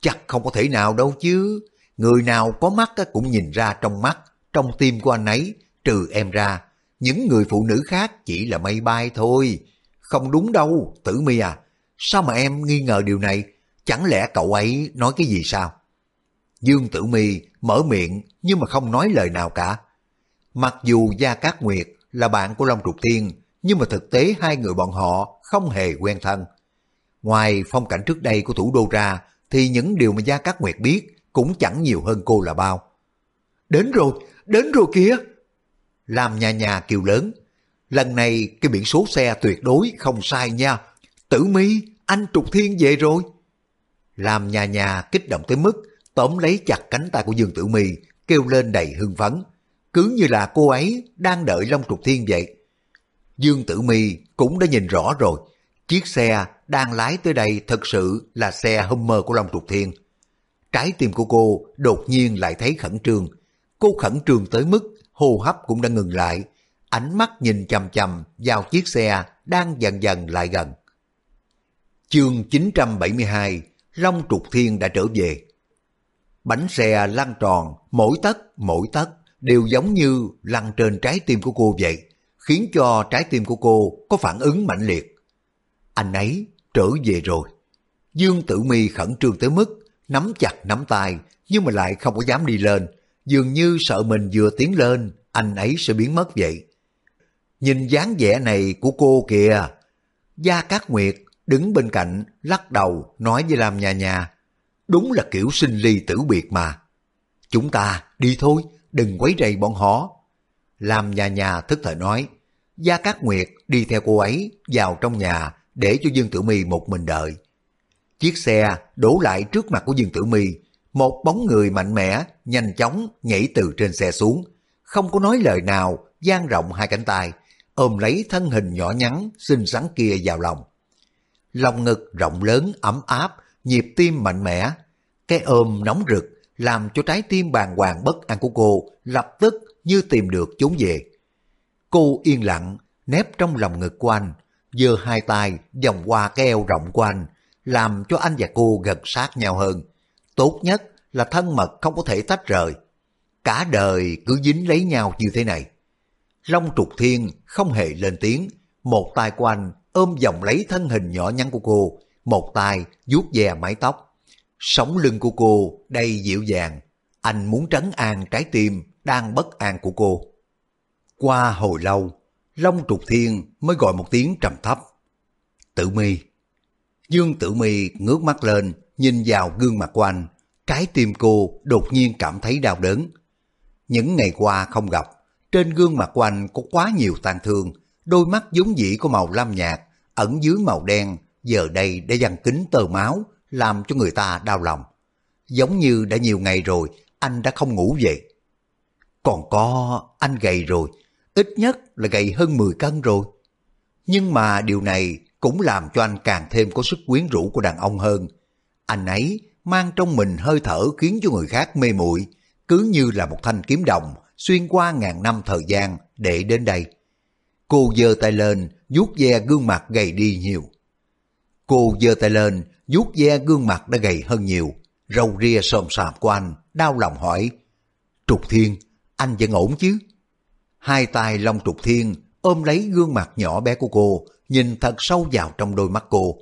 Chắc không có thể nào đâu chứ. Người nào có mắt cũng nhìn ra trong mắt, trong tim của anh ấy, trừ em ra. Những người phụ nữ khác chỉ là mây bay thôi. Không đúng đâu, tử mi à. Sao mà em nghi ngờ điều này? Chẳng lẽ cậu ấy nói cái gì sao? Dương Tử Mi mở miệng nhưng mà không nói lời nào cả. Mặc dù Gia Cát Nguyệt là bạn của Long Trục Thiên, nhưng mà thực tế hai người bọn họ không hề quen thân. Ngoài phong cảnh trước đây của thủ đô ra, thì những điều mà Gia Cát Nguyệt biết cũng chẳng nhiều hơn cô là bao. Đến rồi, đến rồi kìa! Làm nhà nhà kêu lớn. Lần này cái biển số xe tuyệt đối không sai nha. Tử mi, anh Trục Thiên về rồi. Làm nhà nhà kích động tới mức, tóm lấy chặt cánh tay của Dương Tử Mi, kêu lên đầy hưng phấn. Cứ như là cô ấy đang đợi Long Trục Thiên vậy. Dương Tử Mi cũng đã nhìn rõ rồi. Chiếc xe đang lái tới đây thật sự là xe Hummer của Long Trục Thiên. Trái tim của cô đột nhiên lại thấy khẩn trương. Cô khẩn trương tới mức hô hấp cũng đã ngừng lại. Ánh mắt nhìn chầm chầm vào chiếc xe đang dần dần lại gần. Chương 972 Long Trục Thiên đã trở về. Bánh xe lăn tròn, mỗi tấc mỗi tấc đều giống như lăn trên trái tim của cô vậy, khiến cho trái tim của cô có phản ứng mạnh liệt. Anh ấy trở về rồi. Dương Tử Mi khẩn trương tới mức nắm chặt nắm tay nhưng mà lại không có dám đi lên, dường như sợ mình vừa tiến lên, anh ấy sẽ biến mất vậy. Nhìn dáng vẻ này của cô kìa. Gia Cát Nguyệt đứng bên cạnh lắc đầu nói với Lam nhà nhà. Đúng là kiểu sinh ly tử biệt mà. Chúng ta đi thôi, đừng quấy rầy bọn họ. Lam nhà nhà thức thời nói. Gia Cát Nguyệt đi theo cô ấy vào trong nhà để cho Dương Tử Mi một mình đợi. Chiếc xe đổ lại trước mặt của Dương Tử Mi, một bóng người mạnh mẽ nhanh chóng nhảy từ trên xe xuống, không có nói lời nào, dang rộng hai cánh tay, ôm lấy thân hình nhỏ nhắn xinh xắn kia vào lòng. Lòng ngực rộng lớn ấm áp, nhịp tim mạnh mẽ, cái ôm nóng rực làm cho trái tim bàng hoàng bất an của cô lập tức như tìm được chốn về. Cô yên lặng, nép trong lòng ngực của anh, giơ hai tay vòng qua cái eo rộng của anh, làm cho anh và cô gần sát nhau hơn. Tốt nhất là thân mật không có thể tách rời. Cả đời cứ dính lấy nhau như thế này. Long trục thiên không hề lên tiếng, một tay của anh ôm vòng lấy thân hình nhỏ nhắn của cô, một tay vuốt ve mái tóc. Sống lưng của cô đầy dịu dàng, anh muốn trấn an trái tim đang bất an của cô. Qua hồi lâu, Long Trục Thiên mới gọi một tiếng trầm thấp. Tử mi. Dương Tử mi ngước mắt lên, nhìn vào gương mặt của anh. Trái tim cô đột nhiên cảm thấy đau đớn. Những ngày qua không gặp, trên gương mặt của anh có quá nhiều tang thương, đôi mắt giống dĩ có màu lam nhạt, ẩn dưới màu đen, giờ đây đã dằn kính tờ máu, làm cho người ta đau lòng. Giống như đã nhiều ngày rồi, anh đã không ngủ vậy. Còn có, anh gầy rồi, ít nhất là gầy hơn 10 cân rồi. Nhưng mà điều này cũng làm cho anh càng thêm có sức quyến rũ của đàn ông hơn. Anh ấy mang trong mình hơi thở khiến cho người khác mê muội cứ như là một thanh kiếm đồng xuyên qua ngàn năm thời gian để đến đây. Cô giơ tay lên, vuốt ve gương mặt gầy đi nhiều. Cô giơ tay lên, vuốt ve gương mặt đã gầy hơn nhiều. râu ria xồm xàm của anh, đau lòng hỏi. Trục Thiên, anh vẫn ổn chứ? Hai tay Long Trục Thiên ôm lấy gương mặt nhỏ bé của cô, nhìn thật sâu vào trong đôi mắt cô.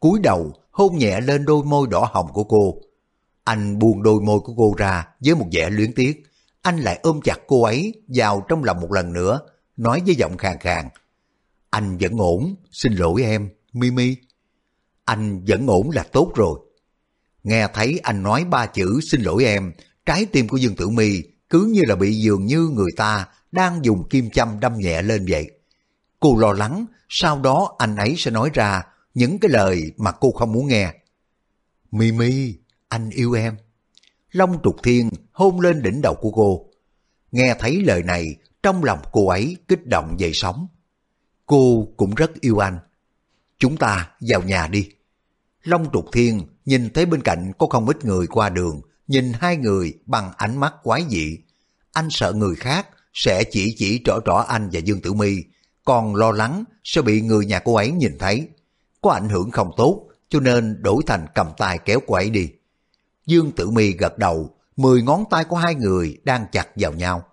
cúi đầu hôn nhẹ lên đôi môi đỏ hồng của cô. Anh buông đôi môi của cô ra với một vẻ luyến tiếc. Anh lại ôm chặt cô ấy vào trong lòng một lần nữa, nói với giọng khàn khàn. Anh vẫn ổn, xin lỗi em, Mimi. Anh vẫn ổn là tốt rồi. Nghe thấy anh nói ba chữ xin lỗi em, trái tim của Dương Tử Mi cứ như là bị dường như người ta đang dùng kim châm đâm nhẹ lên vậy. Cô lo lắng, sau đó anh ấy sẽ nói ra những cái lời mà cô không muốn nghe. Mimi, anh yêu em. Long trục thiên hôn lên đỉnh đầu của cô. Nghe thấy lời này, trong lòng cô ấy kích động dậy sóng. Cô cũng rất yêu anh. Chúng ta vào nhà đi. Long trục thiên nhìn thấy bên cạnh có không ít người qua đường, nhìn hai người bằng ánh mắt quái dị. Anh sợ người khác sẽ chỉ chỉ trỏ trỏ anh và Dương Tử My, còn lo lắng sẽ bị người nhà cô ấy nhìn thấy. Có ảnh hưởng không tốt, cho nên đổi thành cầm tay kéo cô ấy đi. Dương Tử My gật đầu, mười ngón tay của hai người đang chặt vào nhau.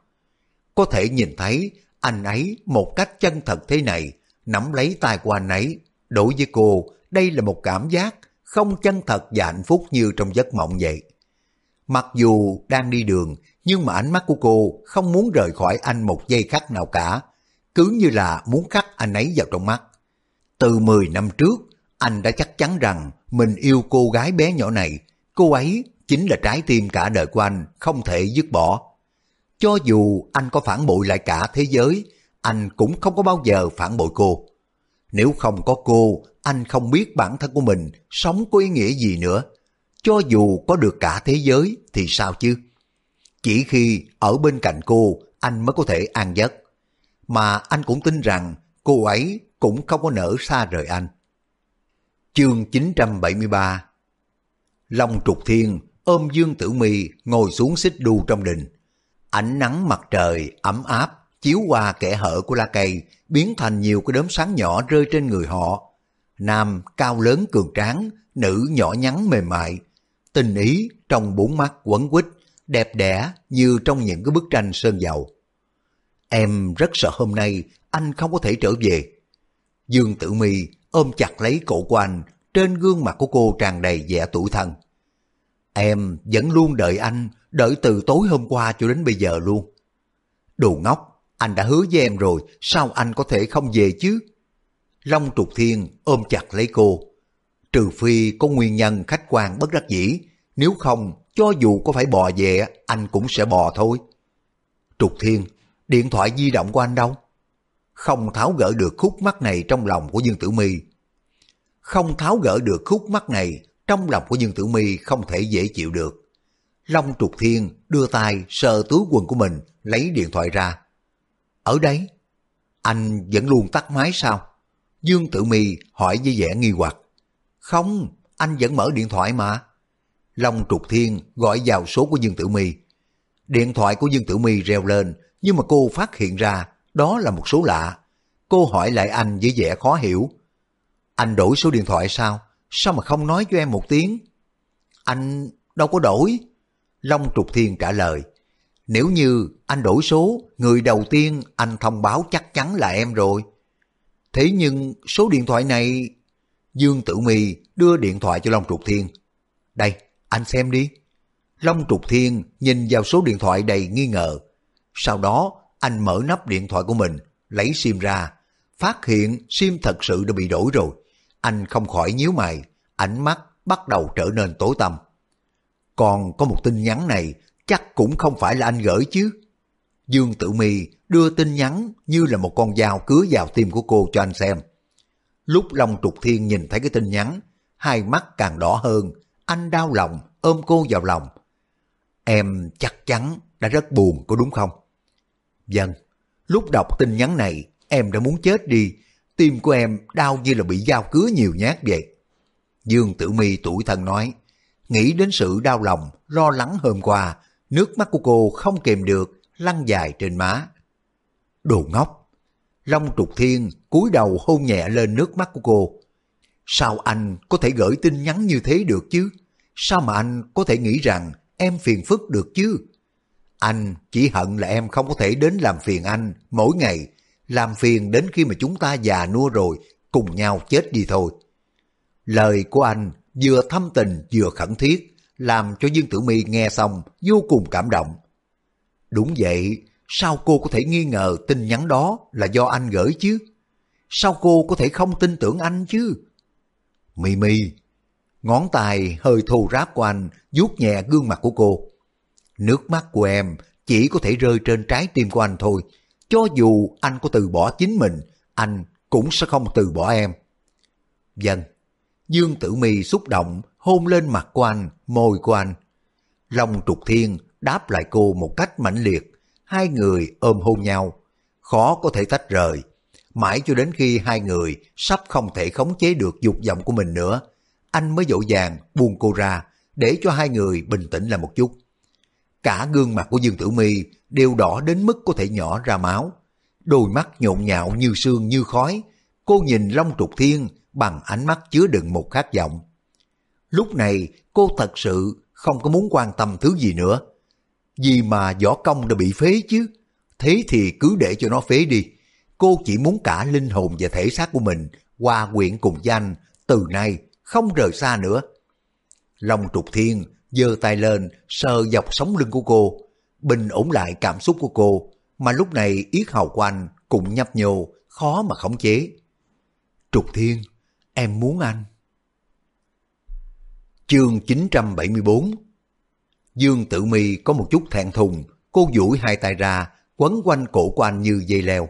Có thể nhìn thấy anh ấy một cách chân thật thế này, nắm lấy tay của anh ấy. Đối với cô, đây là một cảm giác không chân thật và hạnh phúc như trong giấc mộng vậy. Mặc dù đang đi đường, nhưng mà ánh mắt của cô không muốn rời khỏi anh một giây khắc nào cả, cứ như là muốn khắc anh ấy vào trong mắt. Từ 10 năm trước, anh đã chắc chắn rằng mình yêu cô gái bé nhỏ này, cô ấy chính là trái tim cả đời của anh, không thể dứt bỏ. Cho dù anh có phản bội lại cả thế giới, anh cũng không có bao giờ phản bội cô. Nếu không có cô, anh không biết bản thân của mình sống có ý nghĩa gì nữa. Cho dù có được cả thế giới thì sao chứ? Chỉ khi ở bên cạnh cô, anh mới có thể an giấc. Mà anh cũng tin rằng cô ấy cũng không có nỡ xa rời anh. Chương 973 Long trục thiên ôm Dương Tử Mi ngồi xuống xích đu trong đình. Ánh nắng mặt trời ấm áp chiếu qua kẽ hở của lá cây biến thành nhiều cái đốm sáng nhỏ rơi trên người họ. Nam cao lớn cường tráng, nữ nhỏ nhắn mềm mại. Tình ý trong bốn mắt quấn quýt, đẹp đẽ như trong những cái bức tranh sơn dầu. Em rất sợ hôm nay anh không có thể trở về. Dương Tử Mi ôm chặt lấy cổ của anh, trên gương mặt của cô tràn đầy vẻ tủi thân. Em vẫn luôn đợi anh, đợi từ tối hôm qua cho đến bây giờ luôn. Đồ ngốc, anh đã hứa với em rồi, sao anh có thể không về chứ? Long trục thiên ôm chặt lấy cô. Trừ phi có nguyên nhân khách quan bất đắc dĩ, nếu không, cho dù có phải bò về, anh cũng sẽ bò thôi. Trục thiên, điện thoại di động của anh đâu? Không tháo gỡ được khúc mắc này trong lòng của Dương Tử My. Không tháo gỡ được khúc mắc này trong lòng của Dương Tử Mi không thể dễ chịu được. Long trục thiên đưa tay sờ túi quần của mình, lấy điện thoại ra. Ở đấy, anh vẫn luôn tắt máy sao? Dương Tử Mi hỏi với vẻ nghi hoặc. Không, anh vẫn mở điện thoại mà. Long trục thiên gọi vào số của Dương Tử Mi. Điện thoại của Dương Tử Mi reo lên, nhưng mà cô phát hiện ra đó là một số lạ. Cô hỏi lại anh với vẻ khó hiểu. Anh đổi số điện thoại sao? sao mà không nói cho em một tiếng? Anh đâu có đổi. Long Trục Thiên trả lời, nếu như anh đổi số, người đầu tiên anh thông báo chắc chắn là em rồi. Thế nhưng số điện thoại này... Dương Tử Mì đưa điện thoại cho Long Trục Thiên. Đây, anh xem đi. Long Trục Thiên nhìn vào số điện thoại đầy nghi ngờ. Sau đó anh mở nắp điện thoại của mình, lấy sim ra, phát hiện sim thật sự đã bị đổi rồi. Anh không khỏi nhíu mày, ánh mắt bắt đầu trở nên tối tăm. Còn có một tin nhắn này chắc cũng không phải là anh gửi chứ. Dương Tử Mi đưa tin nhắn như là một con dao cứa vào tim của cô cho anh xem. Lúc Long Trục Thiên nhìn thấy cái tin nhắn, hai mắt càng đỏ hơn, anh đau lòng ôm cô vào lòng. Em chắc chắn đã rất buồn có đúng không? Vâng, lúc đọc tin nhắn này em đã muốn chết đi tim của em đau như là bị dao cứa nhiều nhát vậy. Dương Tử Mi tủi thân nói, nghĩ đến sự đau lòng, lo lắng hôm qua, nước mắt của cô không kềm được, lăn dài trên má. Đồ ngốc! Long trục thiên cúi đầu hôn nhẹ lên nước mắt của cô. Sao anh có thể gửi tin nhắn như thế được chứ? sao mà anh có thể nghĩ rằng em phiền phức được chứ? Anh chỉ hận là em không có thể đến làm phiền anh mỗi ngày, làm phiền đến khi mà chúng ta già nua rồi, cùng nhau chết đi thôi. Lời của anh vừa thâm tình vừa khẩn thiết, làm cho Dương Tử Mi nghe xong vô cùng cảm động. Đúng vậy, sao cô có thể nghi ngờ tin nhắn đó là do anh gửi chứ? Sao cô có thể không tin tưởng anh chứ? Mi Mi, ngón tay hơi thô ráp của anh vuốt nhẹ gương mặt của cô. Nước mắt của em chỉ có thể rơi trên trái tim của anh thôi. Cho dù anh có từ bỏ chính mình, anh cũng sẽ không từ bỏ em. Dân, Dương Tử Mi xúc động hôn lên mặt của anh, môi của anh. Long trục thiên đáp lại cô một cách mãnh liệt, hai người ôm hôn nhau, khó có thể tách rời. Mãi cho đến khi hai người sắp không thể khống chế được dục vọng của mình nữa, anh mới dỗ dàng buông cô ra để cho hai người bình tĩnh lại một chút. Cả gương mặt của Dương Tử Mi đều đỏ đến mức có thể nhỏ ra máu. Đôi mắt nhộn nhạo như sương như khói. Cô nhìn Long Trục Thiên bằng ánh mắt chứa đựng một khát vọng. Lúc này cô thật sự không có muốn quan tâm thứ gì nữa. Vì mà võ công đã bị phế chứ. Thế thì cứ để cho nó phế đi. Cô chỉ muốn cả linh hồn và thể xác của mình qua quyện cùng danh từ nay không rời xa nữa. Long trục thiên giơ tay lên sờ dọc sống lưng của cô, bình ổn lại cảm xúc của cô, mà lúc này yết hầu của anh cũng nhấp nhô, khó mà khống chế. Trục thiên, em muốn anh. Chương 974 Dương Tử Mi có một chút thẹn thùng, cô duỗi hai tay ra, quấn quanh cổ của anh như dây leo.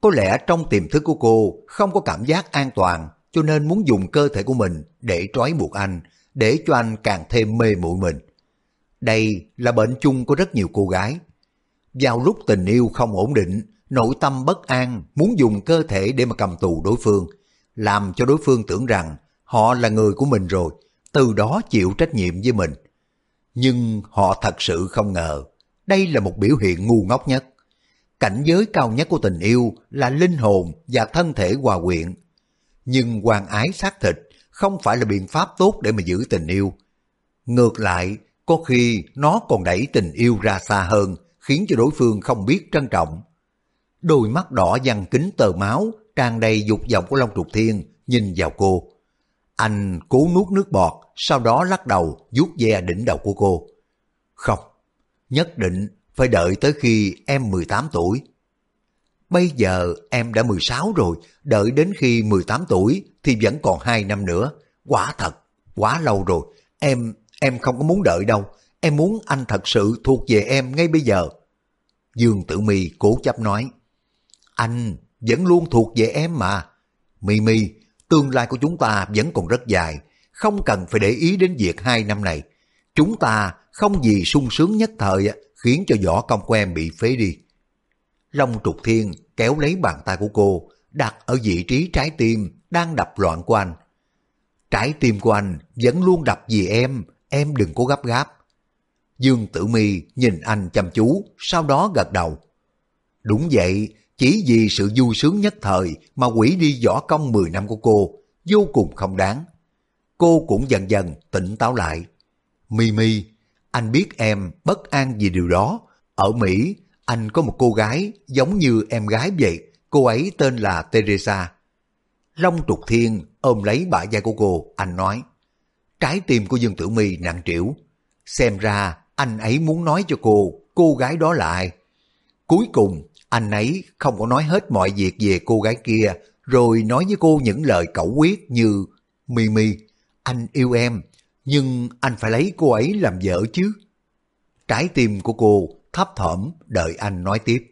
Có lẽ trong tiềm thức của cô không có cảm giác an toàn, cho nên muốn dùng cơ thể của mình để trói buộc anh, để cho anh càng thêm mê muội mình. Đây là bệnh chung của rất nhiều cô gái. Vào lúc tình yêu không ổn định, nội tâm bất an muốn dùng cơ thể để mà cầm tù đối phương, làm cho đối phương tưởng rằng họ là người của mình rồi, từ đó chịu trách nhiệm với mình. Nhưng họ thật sự không ngờ, đây là một biểu hiện ngu ngốc nhất. Cảnh giới cao nhất của tình yêu là linh hồn và thân thể hòa quyện. Nhưng quan ái xác thịt không phải là biện pháp tốt để mà giữ tình yêu. Ngược lại, có khi nó còn đẩy tình yêu ra xa hơn, khiến cho đối phương không biết trân trọng. Đôi mắt đỏ dằn kính tờ máu, tràn đầy dục vọng của Long Trục Thiên, nhìn vào cô. Anh cố nuốt nước bọt, sau đó lắc đầu, vuốt ve đỉnh đầu của cô. Không, nhất định phải đợi tới khi em 18 tuổi. Bây giờ em đã 16 rồi, đợi đến khi 18 tuổi thì vẫn còn 2 năm nữa. Quả thật, quá lâu rồi. Em, em không có muốn đợi đâu. Em muốn anh thật sự thuộc về em ngay bây giờ. Dương Tử Mi cố chấp nói. Anh vẫn luôn thuộc về em mà. Mimi, tương lai của chúng ta vẫn còn rất dài. Không cần phải để ý đến việc hai năm này. Chúng ta không gì sung sướng nhất thời khiến cho võ công của em bị phế đi. Long trục thiên kéo lấy bàn tay của cô, đặt ở vị trí trái tim đang đập loạn của anh. Trái tim của anh vẫn luôn đập vì em, em đừng có gấp gáp. Dương Tử Mi nhìn anh chăm chú, sau đó gật đầu. Đúng vậy, chỉ vì sự vui sướng nhất thời mà quỷ đi võ công 10 năm của cô, vô cùng không đáng. Cô cũng dần dần tỉnh táo lại. Mimi, anh biết em bất an vì điều đó. Ở Mỹ, anh có một cô gái giống như em gái vậy, cô ấy tên là Teresa. Long trục thiên ôm lấy bả vai của cô, anh nói. Trái tim của Dương Tử My nặng trĩu. Xem ra anh ấy muốn nói cho cô, cô gái đó là ai. Cuối cùng, anh ấy không có nói hết mọi việc về cô gái kia, rồi nói với cô những lời cẩu quyết như "Mimi, anh yêu em, nhưng anh phải lấy cô ấy làm vợ chứ. Trái tim của cô thấp thỏm đợi anh nói tiếp.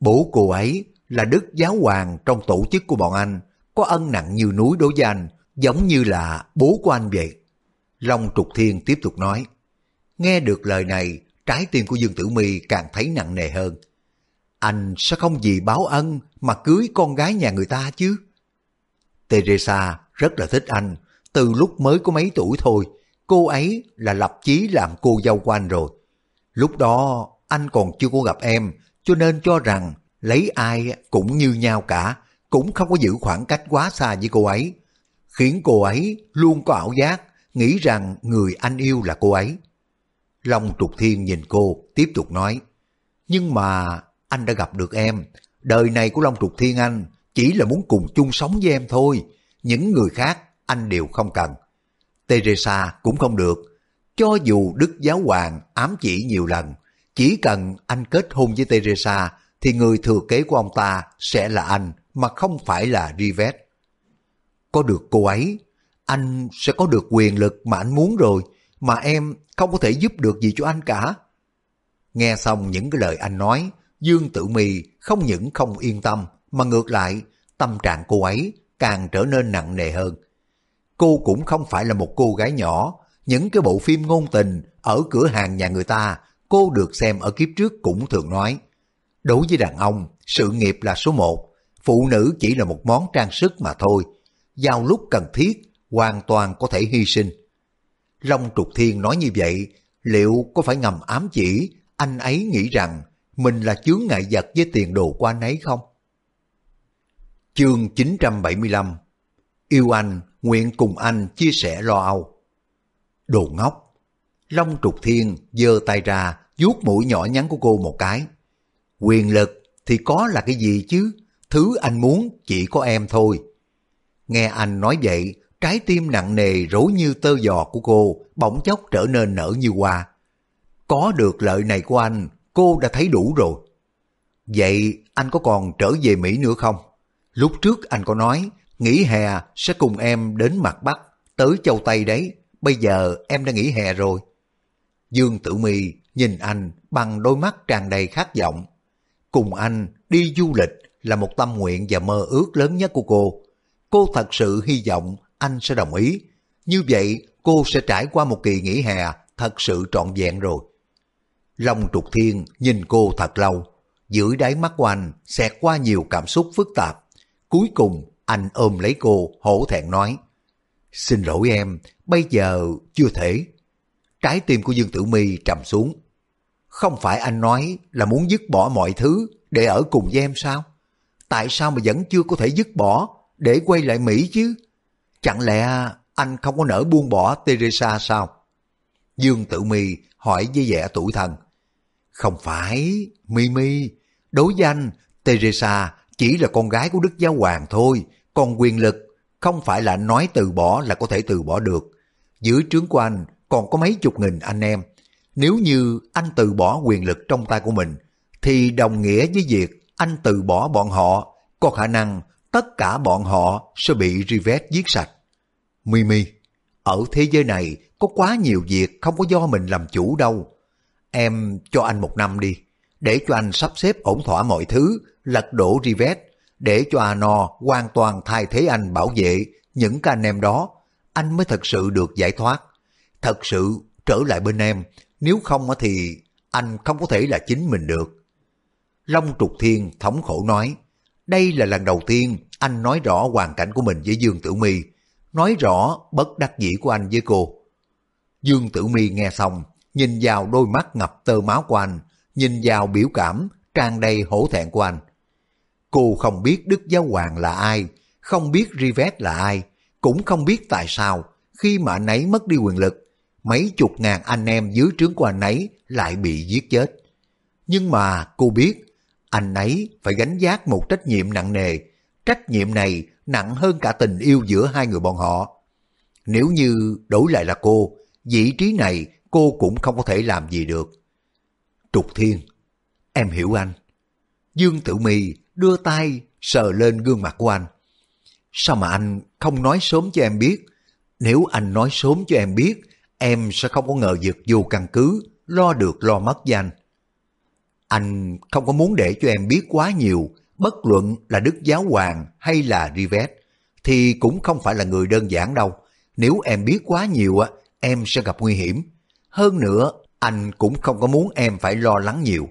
Bố cô ấy là đức giáo hoàng trong tổ chức của bọn anh, có ân nặng như núi đối với anh, giống như là bố của anh vậy. Long Trục Thiên tiếp tục nói. Nghe được lời này, trái tim của Dương Tử Mi càng thấy nặng nề hơn. Anh sẽ không vì báo ân mà cưới con gái nhà người ta chứ. Teresa rất là thích anh, từ lúc mới có mấy tuổi thôi, cô ấy là lập chí làm cô dâu của anh rồi. Lúc đó anh còn chưa có gặp em, cho nên cho rằng lấy ai cũng như nhau cả, cũng không có giữ khoảng cách quá xa với cô ấy. Khiến cô ấy luôn có ảo giác nghĩ rằng người anh yêu là cô ấy. Long Trục Thiên nhìn cô, tiếp tục nói, nhưng mà anh đã gặp được em, đời này của Long Trục Thiên anh chỉ là muốn cùng chung sống với em thôi, những người khác anh đều không cần. Teresa cũng không được, cho dù Đức Giáo Hoàng ám chỉ nhiều lần, chỉ cần anh kết hôn với Teresa thì người thừa kế của ông ta sẽ là anh mà không phải là Rivet. Có được cô ấy, anh sẽ có được quyền lực mà anh muốn rồi, mà em không có thể giúp được gì cho anh cả. Nghe xong những cái lời anh nói, Dương Tử Mi không những không yên tâm, mà ngược lại, tâm trạng cô ấy càng trở nên nặng nề hơn. Cô cũng không phải là một cô gái nhỏ, những cái bộ phim ngôn tình ở cửa hàng nhà người ta, cô được xem ở kiếp trước cũng thường nói. Đối với đàn ông, sự nghiệp là số một, phụ nữ chỉ là một món trang sức mà thôi. Giao lúc cần thiết, hoàn toàn có thể hy sinh. Long Trục Thiên nói như vậy, liệu có phải ngầm ám chỉ anh ấy nghĩ rằng mình là chướng ngại vật với tiền đồ của anh ấy không? Chương 975 Yêu anh, nguyện cùng anh chia sẻ lo âu. Đồ ngốc! Long Trục Thiên giơ tay ra, vuốt mũi nhỏ nhắn của cô một cái. Quyền lực thì có là cái gì chứ? Thứ anh muốn chỉ có em thôi. Nghe anh nói vậy, trái tim nặng nề rối như tơ giò của cô bỗng chốc trở nên nở như hoa. Có được lợi này của anh, cô đã thấy đủ rồi. Vậy anh có còn trở về Mỹ nữa không? Lúc trước anh có nói, nghỉ hè sẽ cùng em đến mặt Bắc, tới châu Tây đấy. Bây giờ em đã nghỉ hè rồi. Dương Tử Mi nhìn anh bằng đôi mắt tràn đầy khát vọng. Cùng anh đi du lịch là một tâm nguyện và mơ ước lớn nhất của cô. Cô thật sự hy vọng anh sẽ đồng ý. Như vậy cô sẽ trải qua một kỳ nghỉ hè thật sự trọn vẹn rồi. Long trục thiên nhìn cô thật lâu, dưới đáy mắt của anh xẹt qua nhiều cảm xúc phức tạp. Cuối cùng anh ôm lấy cô hổ thẹn nói, Xin lỗi em, bây giờ chưa thể. Trái tim của Dương Tử Mi trầm xuống. Không phải anh nói là muốn dứt bỏ mọi thứ để ở cùng với em sao? Tại sao mà vẫn chưa có thể dứt bỏ để quay lại Mỹ chứ? Chẳng lẽ anh không có nỡ buông bỏ Teresa sao? Dương Tử Mi hỏi với vẻ tuổi thần. Không phải, Mimi, đối danh Teresa chỉ là con gái của Đức Giáo Hoàng thôi, còn quyền lực không phải là nói từ bỏ là có thể từ bỏ được. Dưới trướng của anh còn có mấy chục nghìn anh em. Nếu như anh từ bỏ quyền lực trong tay của mình, thì đồng nghĩa với việc anh từ bỏ bọn họ, có khả năng tất cả bọn họ sẽ bị Rivet giết sạch. Mimi, ở thế giới này có quá nhiều việc không có do mình làm chủ đâu. Em cho anh một năm đi, để cho anh sắp xếp ổn thỏa mọi thứ, lật đổ Rivet, để cho Ano hoàn toàn thay thế anh bảo vệ những cái anh em đó, anh mới thật sự được giải thoát. Thật sự trở lại bên em, nếu không thì anh không có thể là chính mình được. Long Trục Thiên thống khổ nói, đây là lần đầu tiên anh nói rõ hoàn cảnh của mình với Dương Tử Mi, nói rõ bất đắc dĩ của anh với cô. Dương Tử Mi nghe xong, nhìn vào đôi mắt ngập tơ máu của anh, nhìn vào biểu cảm tràn đầy hổ thẹn của anh. Cô không biết Đức Giáo Hoàng là ai, không biết Rivet là ai, cũng không biết tại sao khi mà anh ấy mất đi quyền lực, mấy chục ngàn anh em dưới trướng của anh ấy lại bị giết chết. Nhưng mà cô biết anh ấy phải gánh giác một trách nhiệm nặng nề, trách nhiệm này nặng hơn cả tình yêu giữa hai người bọn họ. Nếu như đổi lại là cô, vị trí này cô cũng không có thể làm gì được. Trục Thiên, em hiểu anh. Dương Tử Mi đưa tay sờ lên gương mặt của anh. Sao mà anh không nói sớm cho em biết? Nếu anh nói sớm cho em biết, em sẽ không có ngờ vực vô căn cứ, lo được lo mất với anh. Anh không có muốn để cho em biết quá nhiều, bất luận là Đức Giáo Hoàng hay là Rivet, thì cũng không phải là người đơn giản đâu. Nếu em biết quá nhiều, á, em sẽ gặp nguy hiểm. Hơn nữa, anh cũng không có muốn em phải lo lắng nhiều.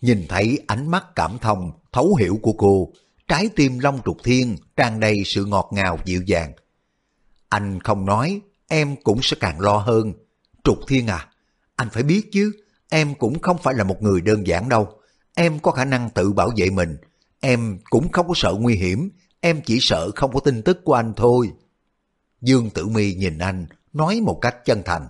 Nhìn thấy ánh mắt cảm thông, thấu hiểu của cô, trái tim Long Trục Thiên tràn đầy sự ngọt ngào dịu dàng. Anh không nói, em cũng sẽ càng lo hơn. Trục Thiên à, anh phải biết chứ, em cũng không phải là một người đơn giản đâu. Em có khả năng tự bảo vệ mình. Em cũng không có sợ nguy hiểm, em chỉ sợ không có tin tức của anh thôi. Dương Tử Mi nhìn anh, nói một cách chân thành.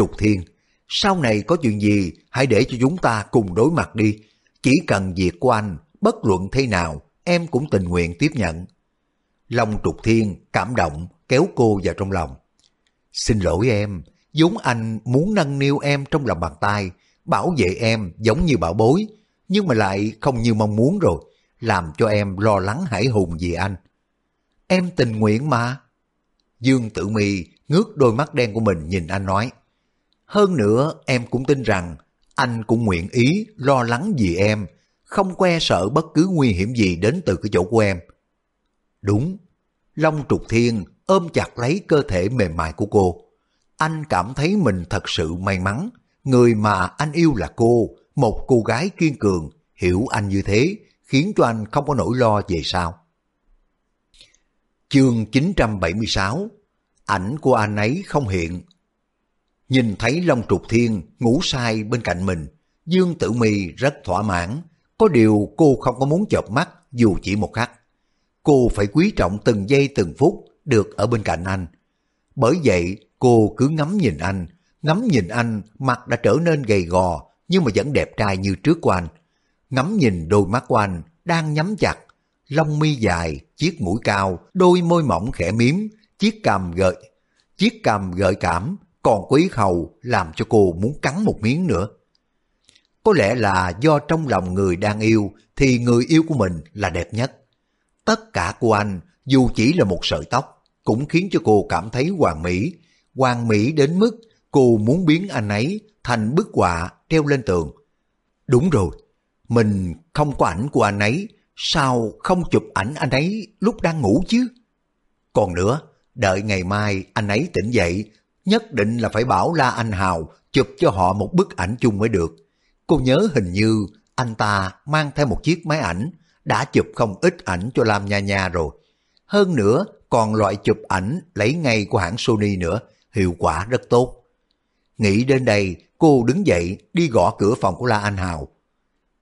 Trục Thiên, sau này có chuyện gì hãy để cho chúng ta cùng đối mặt đi. Chỉ cần việc của anh, bất luận thế nào, em cũng tình nguyện tiếp nhận. Long Trục Thiên cảm động kéo cô vào trong lòng. Xin lỗi em, vốn anh muốn nâng niu em trong lòng bàn tay, bảo vệ em giống như bảo bối, nhưng mà lại không như mong muốn rồi, làm cho em lo lắng hải hùng vì anh. Em tình nguyện mà. Dương Tử Mi ngước đôi mắt đen của mình nhìn anh nói. Hơn nữa em cũng tin rằng anh cũng nguyện ý lo lắng vì em, không que sợ bất cứ nguy hiểm gì đến từ cái chỗ của em. Đúng, Long Trục Thiên ôm chặt lấy cơ thể mềm mại của cô. Anh cảm thấy mình thật sự may mắn, người mà anh yêu là cô, một cô gái kiên cường, hiểu anh như thế, khiến cho anh không có nỗi lo về sao Chương 976 Ảnh của anh ấy không hiện Nhìn thấy Long Trục Thiên ngủ sai bên cạnh mình, Dương Tử Mi rất thỏa mãn, có điều cô không có muốn chợp mắt dù chỉ một khắc. Cô phải quý trọng từng giây từng phút được ở bên cạnh anh. Bởi vậy cô cứ ngắm nhìn anh, ngắm nhìn anh mặt đã trở nên gầy gò nhưng mà vẫn đẹp trai như trước của anh. Ngắm nhìn đôi mắt của anh đang nhắm chặt, lông mi dài, chiếc mũi cao, đôi môi mỏng khẽ miếm, chiếc cằm gợi, chiếc cằm gợi cảm, còn quý hầu làm cho cô muốn cắn một miếng nữa. Có lẽ là do trong lòng người đang yêu thì người yêu của mình là đẹp nhất. Tất cả của anh, dù chỉ là một sợi tóc, cũng khiến cho cô cảm thấy hoàn mỹ. Hoàn mỹ đến mức cô muốn biến anh ấy thành bức họa treo lên tường. Đúng rồi, mình không có ảnh của anh ấy, sao không chụp ảnh anh ấy lúc đang ngủ chứ? Còn nữa, đợi ngày mai anh ấy tỉnh dậy, nhất định là phải bảo La Anh Hào chụp cho họ một bức ảnh chung mới được. Cô nhớ hình như anh ta mang theo một chiếc máy ảnh, đã chụp không ít ảnh cho Lam Nha Nha rồi. Hơn nữa, còn loại chụp ảnh lấy ngay của hãng Sony nữa, hiệu quả rất tốt. Nghĩ đến đây, cô đứng dậy đi gõ cửa phòng của La Anh Hào.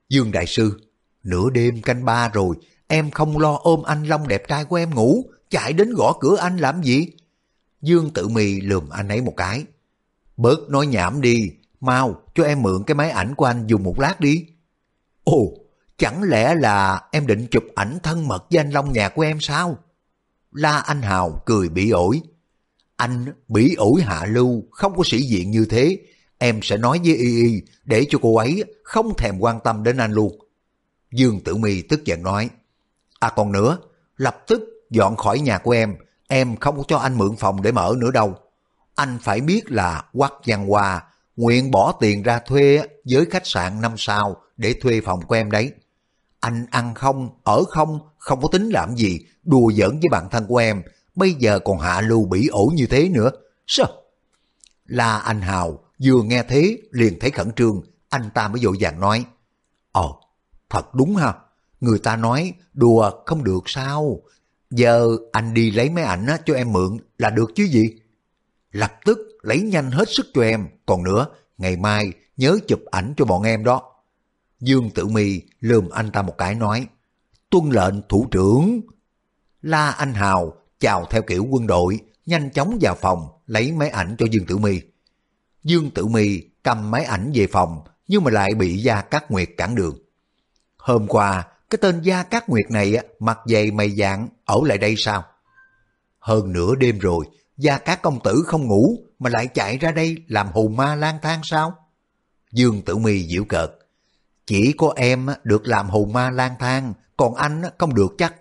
Dương Đại Sư, nửa đêm canh ba rồi, em không lo ôm anh Long đẹp trai của em ngủ, chạy đến gõ cửa anh làm gì? Dương Tử Mì lườm anh ấy một cái. Bớt nói nhảm đi, mau cho em mượn cái máy ảnh của anh dùng một lát đi. Ồ, chẳng lẽ là em định chụp ảnh thân mật với anh Long nhà của em sao? La Anh Hào cười bị ổi. Anh bị ổi hạ lưu, không có sĩ diện như thế. Em sẽ nói với Y Y để cho cô ấy không thèm quan tâm đến anh luôn. Dương Tử Mi tức giận nói. À còn nữa, lập tức dọn khỏi nhà của em. Em không có cho anh mượn phòng để mở nữa đâu. Anh phải biết là Quắc Văn Hoa nguyện bỏ tiền ra thuê với khách sạn năm sao để thuê phòng của em đấy. Anh ăn không, ở không, không có tính làm gì, đùa giỡn với bạn thân của em, bây giờ còn hạ lưu bỉ ổ như thế nữa. Sao? Là anh Hào vừa nghe thế liền thấy khẩn trương, anh ta mới vội vàng nói. Ồ, thật đúng ha, người ta nói đùa không được sao, giờ anh đi lấy máy ảnh cho em mượn là được chứ gì? Lập tức lấy nhanh hết sức cho em, còn nữa, ngày mai nhớ chụp ảnh cho bọn em đó. Dương Tử Mi lườm anh ta một cái nói, tuân lệnh thủ trưởng. La Anh Hào chào theo kiểu quân đội, nhanh chóng vào phòng lấy máy ảnh cho Dương Tử Mi. Dương Tử Mi cầm máy ảnh về phòng nhưng mà lại bị Gia Cát Nguyệt cản đường. Hôm qua, cái tên Gia Cát Nguyệt này mặt dày mày dạng ở lại đây sao? Hơn nửa đêm rồi, Gia các công tử không ngủ mà lại chạy ra đây làm hồn ma lang thang sao? Dương Tử Mi giễu cợt. Chỉ có em được làm hồn ma lang thang, còn anh không được chắc.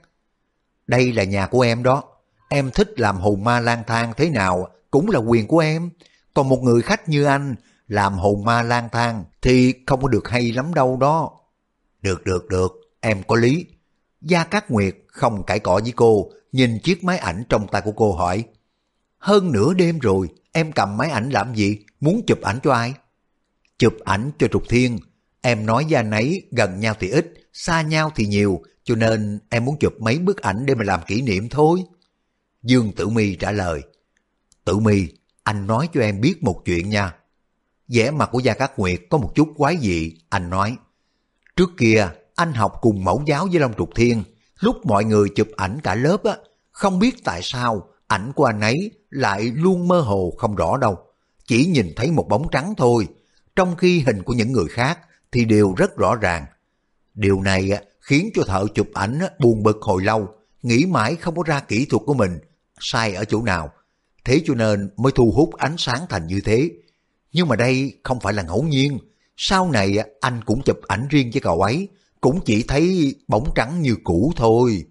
Đây là nhà của em đó. Em thích làm hồn ma lang thang thế nào cũng là quyền của em. Còn một người khách như anh làm hồn ma lang thang thì không có được hay lắm đâu đó. Được được được, em có lý. Gia Cát Nguyệt không cãi cọ với cô, nhìn chiếc máy ảnh trong tay của cô hỏi. Hơn nửa đêm rồi, em cầm máy ảnh làm gì? Muốn chụp ảnh cho ai? Chụp ảnh cho Trục Thiên. Em nói với anh ấy gần nhau thì ít, xa nhau thì nhiều, cho nên em muốn chụp mấy bức ảnh để mà làm kỷ niệm thôi. Dương Tử Mi trả lời. Tử Mi, anh nói cho em biết một chuyện nha. vẻ mặt của Gia Cát Nguyệt có một chút quái dị, anh nói. Trước kia, anh học cùng mẫu giáo với Long Trục Thiên, lúc mọi người chụp ảnh cả lớp á, không biết tại sao ảnh của anh ấy lại luôn mơ hồ không rõ đâu. Chỉ nhìn thấy một bóng trắng thôi, trong khi hình của những người khác thì đều rất rõ ràng. Điều này khiến cho thợ chụp ảnh buồn bực hồi lâu, nghĩ mãi không có ra kỹ thuật của mình, sai ở chỗ nào. Thế cho nên mới thu hút ánh sáng thành như thế. Nhưng mà đây không phải là ngẫu nhiên. Sau này anh cũng chụp ảnh riêng với cậu ấy, cũng chỉ thấy bóng trắng như cũ thôi.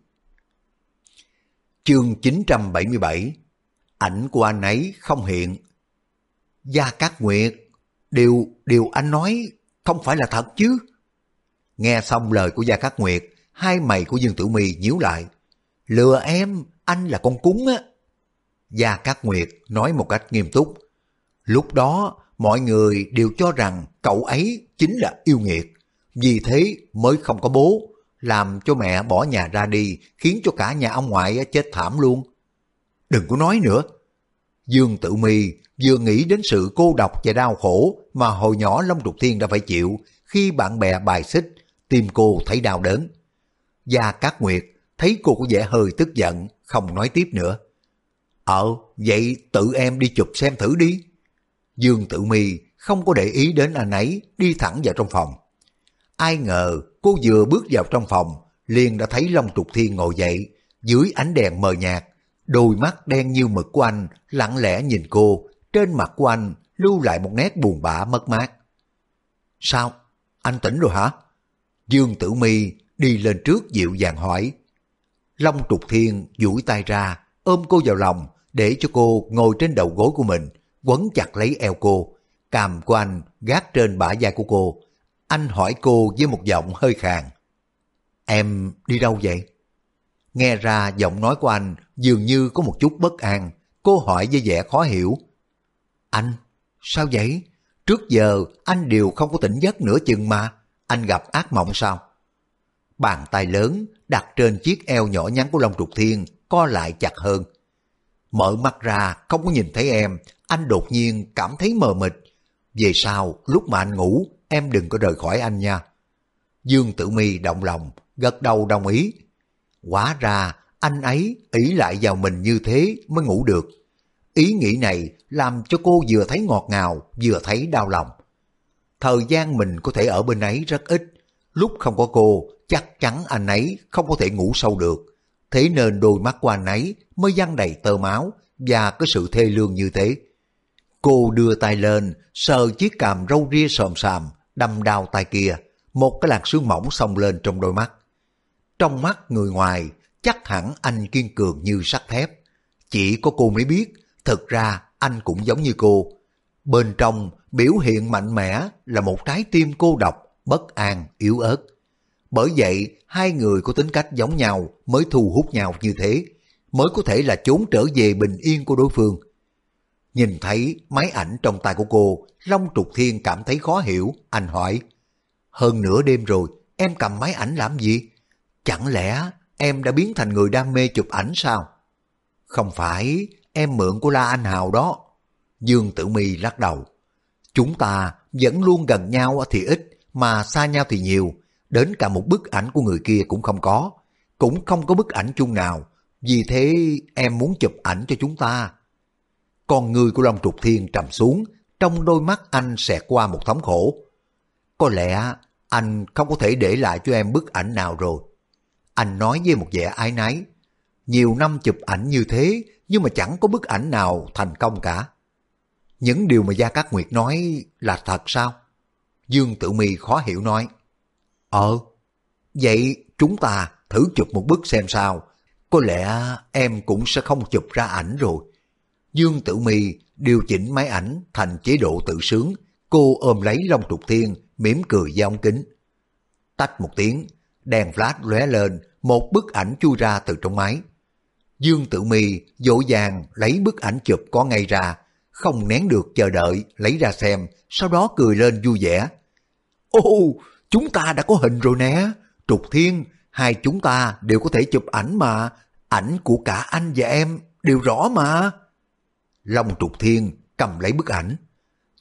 Chương 977 Ảnh của anh ấy không hiện. Gia Cát Nguyệt, điều, điều anh nói không phải là thật chứ? Nghe xong lời của Gia Cát Nguyệt, hai mày của Dương Tử My nhíu lại. Lừa em, anh là con cúng á. Gia Cát Nguyệt nói một cách nghiêm túc. Lúc đó, mọi người đều cho rằng cậu ấy chính là yêu nghiệt. Vì thế mới không có bố, làm cho mẹ bỏ nhà ra đi, khiến cho cả nhà ông ngoại chết thảm luôn. Đừng có nói nữa. Dương Tử Mi vừa nghĩ đến sự cô độc và đau khổ mà hồi nhỏ Long Trục Thiên đã phải chịu khi bạn bè bài xích, tim cô thấy đau đớn. Gia Cát Nguyệt thấy cô có vẻ hơi tức giận, không nói tiếp nữa. Ờ, vậy tự em đi chụp xem thử đi. Dương Tử Mi không có để ý đến anh ấy, đi thẳng vào trong phòng. Ai ngờ cô vừa bước vào trong phòng, liền đã thấy Long Trục Thiên ngồi dậy, dưới ánh đèn mờ nhạt, đôi mắt đen như mực của anh lặng lẽ nhìn cô, trên mặt của anh lưu lại một nét buồn bã mất mát. Sao? Anh tỉnh rồi hả? Dương Tử Mi đi lên trước dịu dàng hỏi. Long Trục Thiên duỗi tay ra, ôm cô vào lòng, để cho cô ngồi trên đầu gối của mình, quấn chặt lấy eo cô. Càm của anh gác trên bả vai của cô. Anh hỏi cô với một giọng hơi khàn. Em đi đâu vậy? Nghe ra giọng nói của anh dường như có một chút bất an. Cô hỏi với vẻ khó hiểu. Anh, sao vậy? Trước giờ anh đều không có tỉnh giấc nửa chừng mà. Anh gặp ác mộng sao? Bàn tay lớn đặt trên chiếc eo nhỏ nhắn của Long Trục Thiên co lại chặt hơn. Mở mắt ra không có nhìn thấy em, anh đột nhiên cảm thấy mờ mịt. Về sau, lúc mà anh ngủ, em đừng có rời khỏi anh nha. Dương Tử Mi động lòng, gật đầu đồng ý. Quá ra, anh ấy ý lại vào mình như thế mới ngủ được. Ý nghĩ này làm cho cô vừa thấy ngọt ngào, vừa thấy đau lòng. Thời gian mình có thể ở bên ấy rất ít. Lúc không có cô, chắc chắn anh ấy không có thể ngủ sâu được. Thế nên đôi mắt của anh ấy mới văng đầy tơ máu và có sự thê lương như thế. Cô đưa tay lên, sờ chiếc càm râu ria sòm sàm, đâm đau tay kia. Một cái làn sương mỏng xông lên trong đôi mắt. Trong mắt người ngoài, chắc hẳn anh kiên cường như sắt thép. Chỉ có cô mới biết, thực ra anh cũng giống như cô. Bên trong biểu hiện mạnh mẽ là một trái tim cô độc, bất an, yếu ớt. Bởi vậy, hai người có tính cách giống nhau mới thu hút nhau như thế, mới có thể là trốn trở về bình yên của đối phương. Nhìn thấy máy ảnh trong tay của cô, Long Trục Thiên cảm thấy khó hiểu, anh hỏi. Hơn nửa đêm rồi, em cầm máy ảnh làm gì? Chẳng lẽ em đã biến thành người đam mê chụp ảnh sao? Không phải, em mượn của La Anh Hào đó. Dương Tử Mi lắc đầu. Chúng ta vẫn luôn gần nhau thì ít, mà xa nhau thì nhiều. Đến cả một bức ảnh của người kia cũng không có. Cũng không có bức ảnh chung nào. Vì thế em muốn chụp ảnh cho chúng ta. Con người của Long Trục Thiên trầm xuống, trong đôi mắt anh xẹt qua một thống khổ. Có lẽ anh không có thể để lại cho em bức ảnh nào rồi. Anh nói với một vẻ ái náy. Nhiều năm chụp ảnh như thế, nhưng mà chẳng có bức ảnh nào thành công cả. Những điều mà Gia Cát Nguyệt nói là thật sao? Dương Tử Mi khó hiểu nói. Ờ, vậy chúng ta thử chụp một bức xem sao. Có lẽ em cũng sẽ không chụp ra ảnh rồi. Dương Tử Mi điều chỉnh máy ảnh thành chế độ tự sướng. Cô ôm lấy Long Trục Thiên, mỉm cười với ống kính. Tách một tiếng, đèn flash lóe lên, một bức ảnh chui ra từ trong máy. Dương Tử Mi dỗ dàng lấy bức ảnh chụp có ngay ra, không nén được chờ đợi, lấy ra xem, sau đó cười lên vui vẻ. Ô, chúng ta đã có hình rồi nè, Trục Thiên, hai chúng ta đều có thể chụp ảnh mà, ảnh của cả anh và em đều rõ mà. Long Trục Thiên cầm lấy bức ảnh.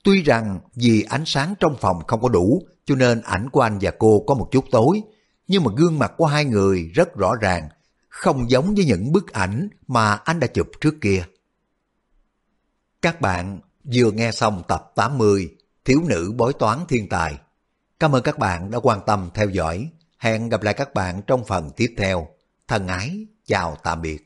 Tuy rằng vì ánh sáng trong phòng không có đủ, cho nên ảnh của anh và cô có một chút tối, nhưng mà gương mặt của hai người rất rõ ràng, không giống với những bức ảnh mà anh đã chụp trước kia. Các bạn vừa nghe xong tập 80 Thiếu nữ bói toán thiên tài. Cảm ơn các bạn đã quan tâm theo dõi. Hẹn gặp lại các bạn trong phần tiếp theo. Thân ái, chào tạm biệt.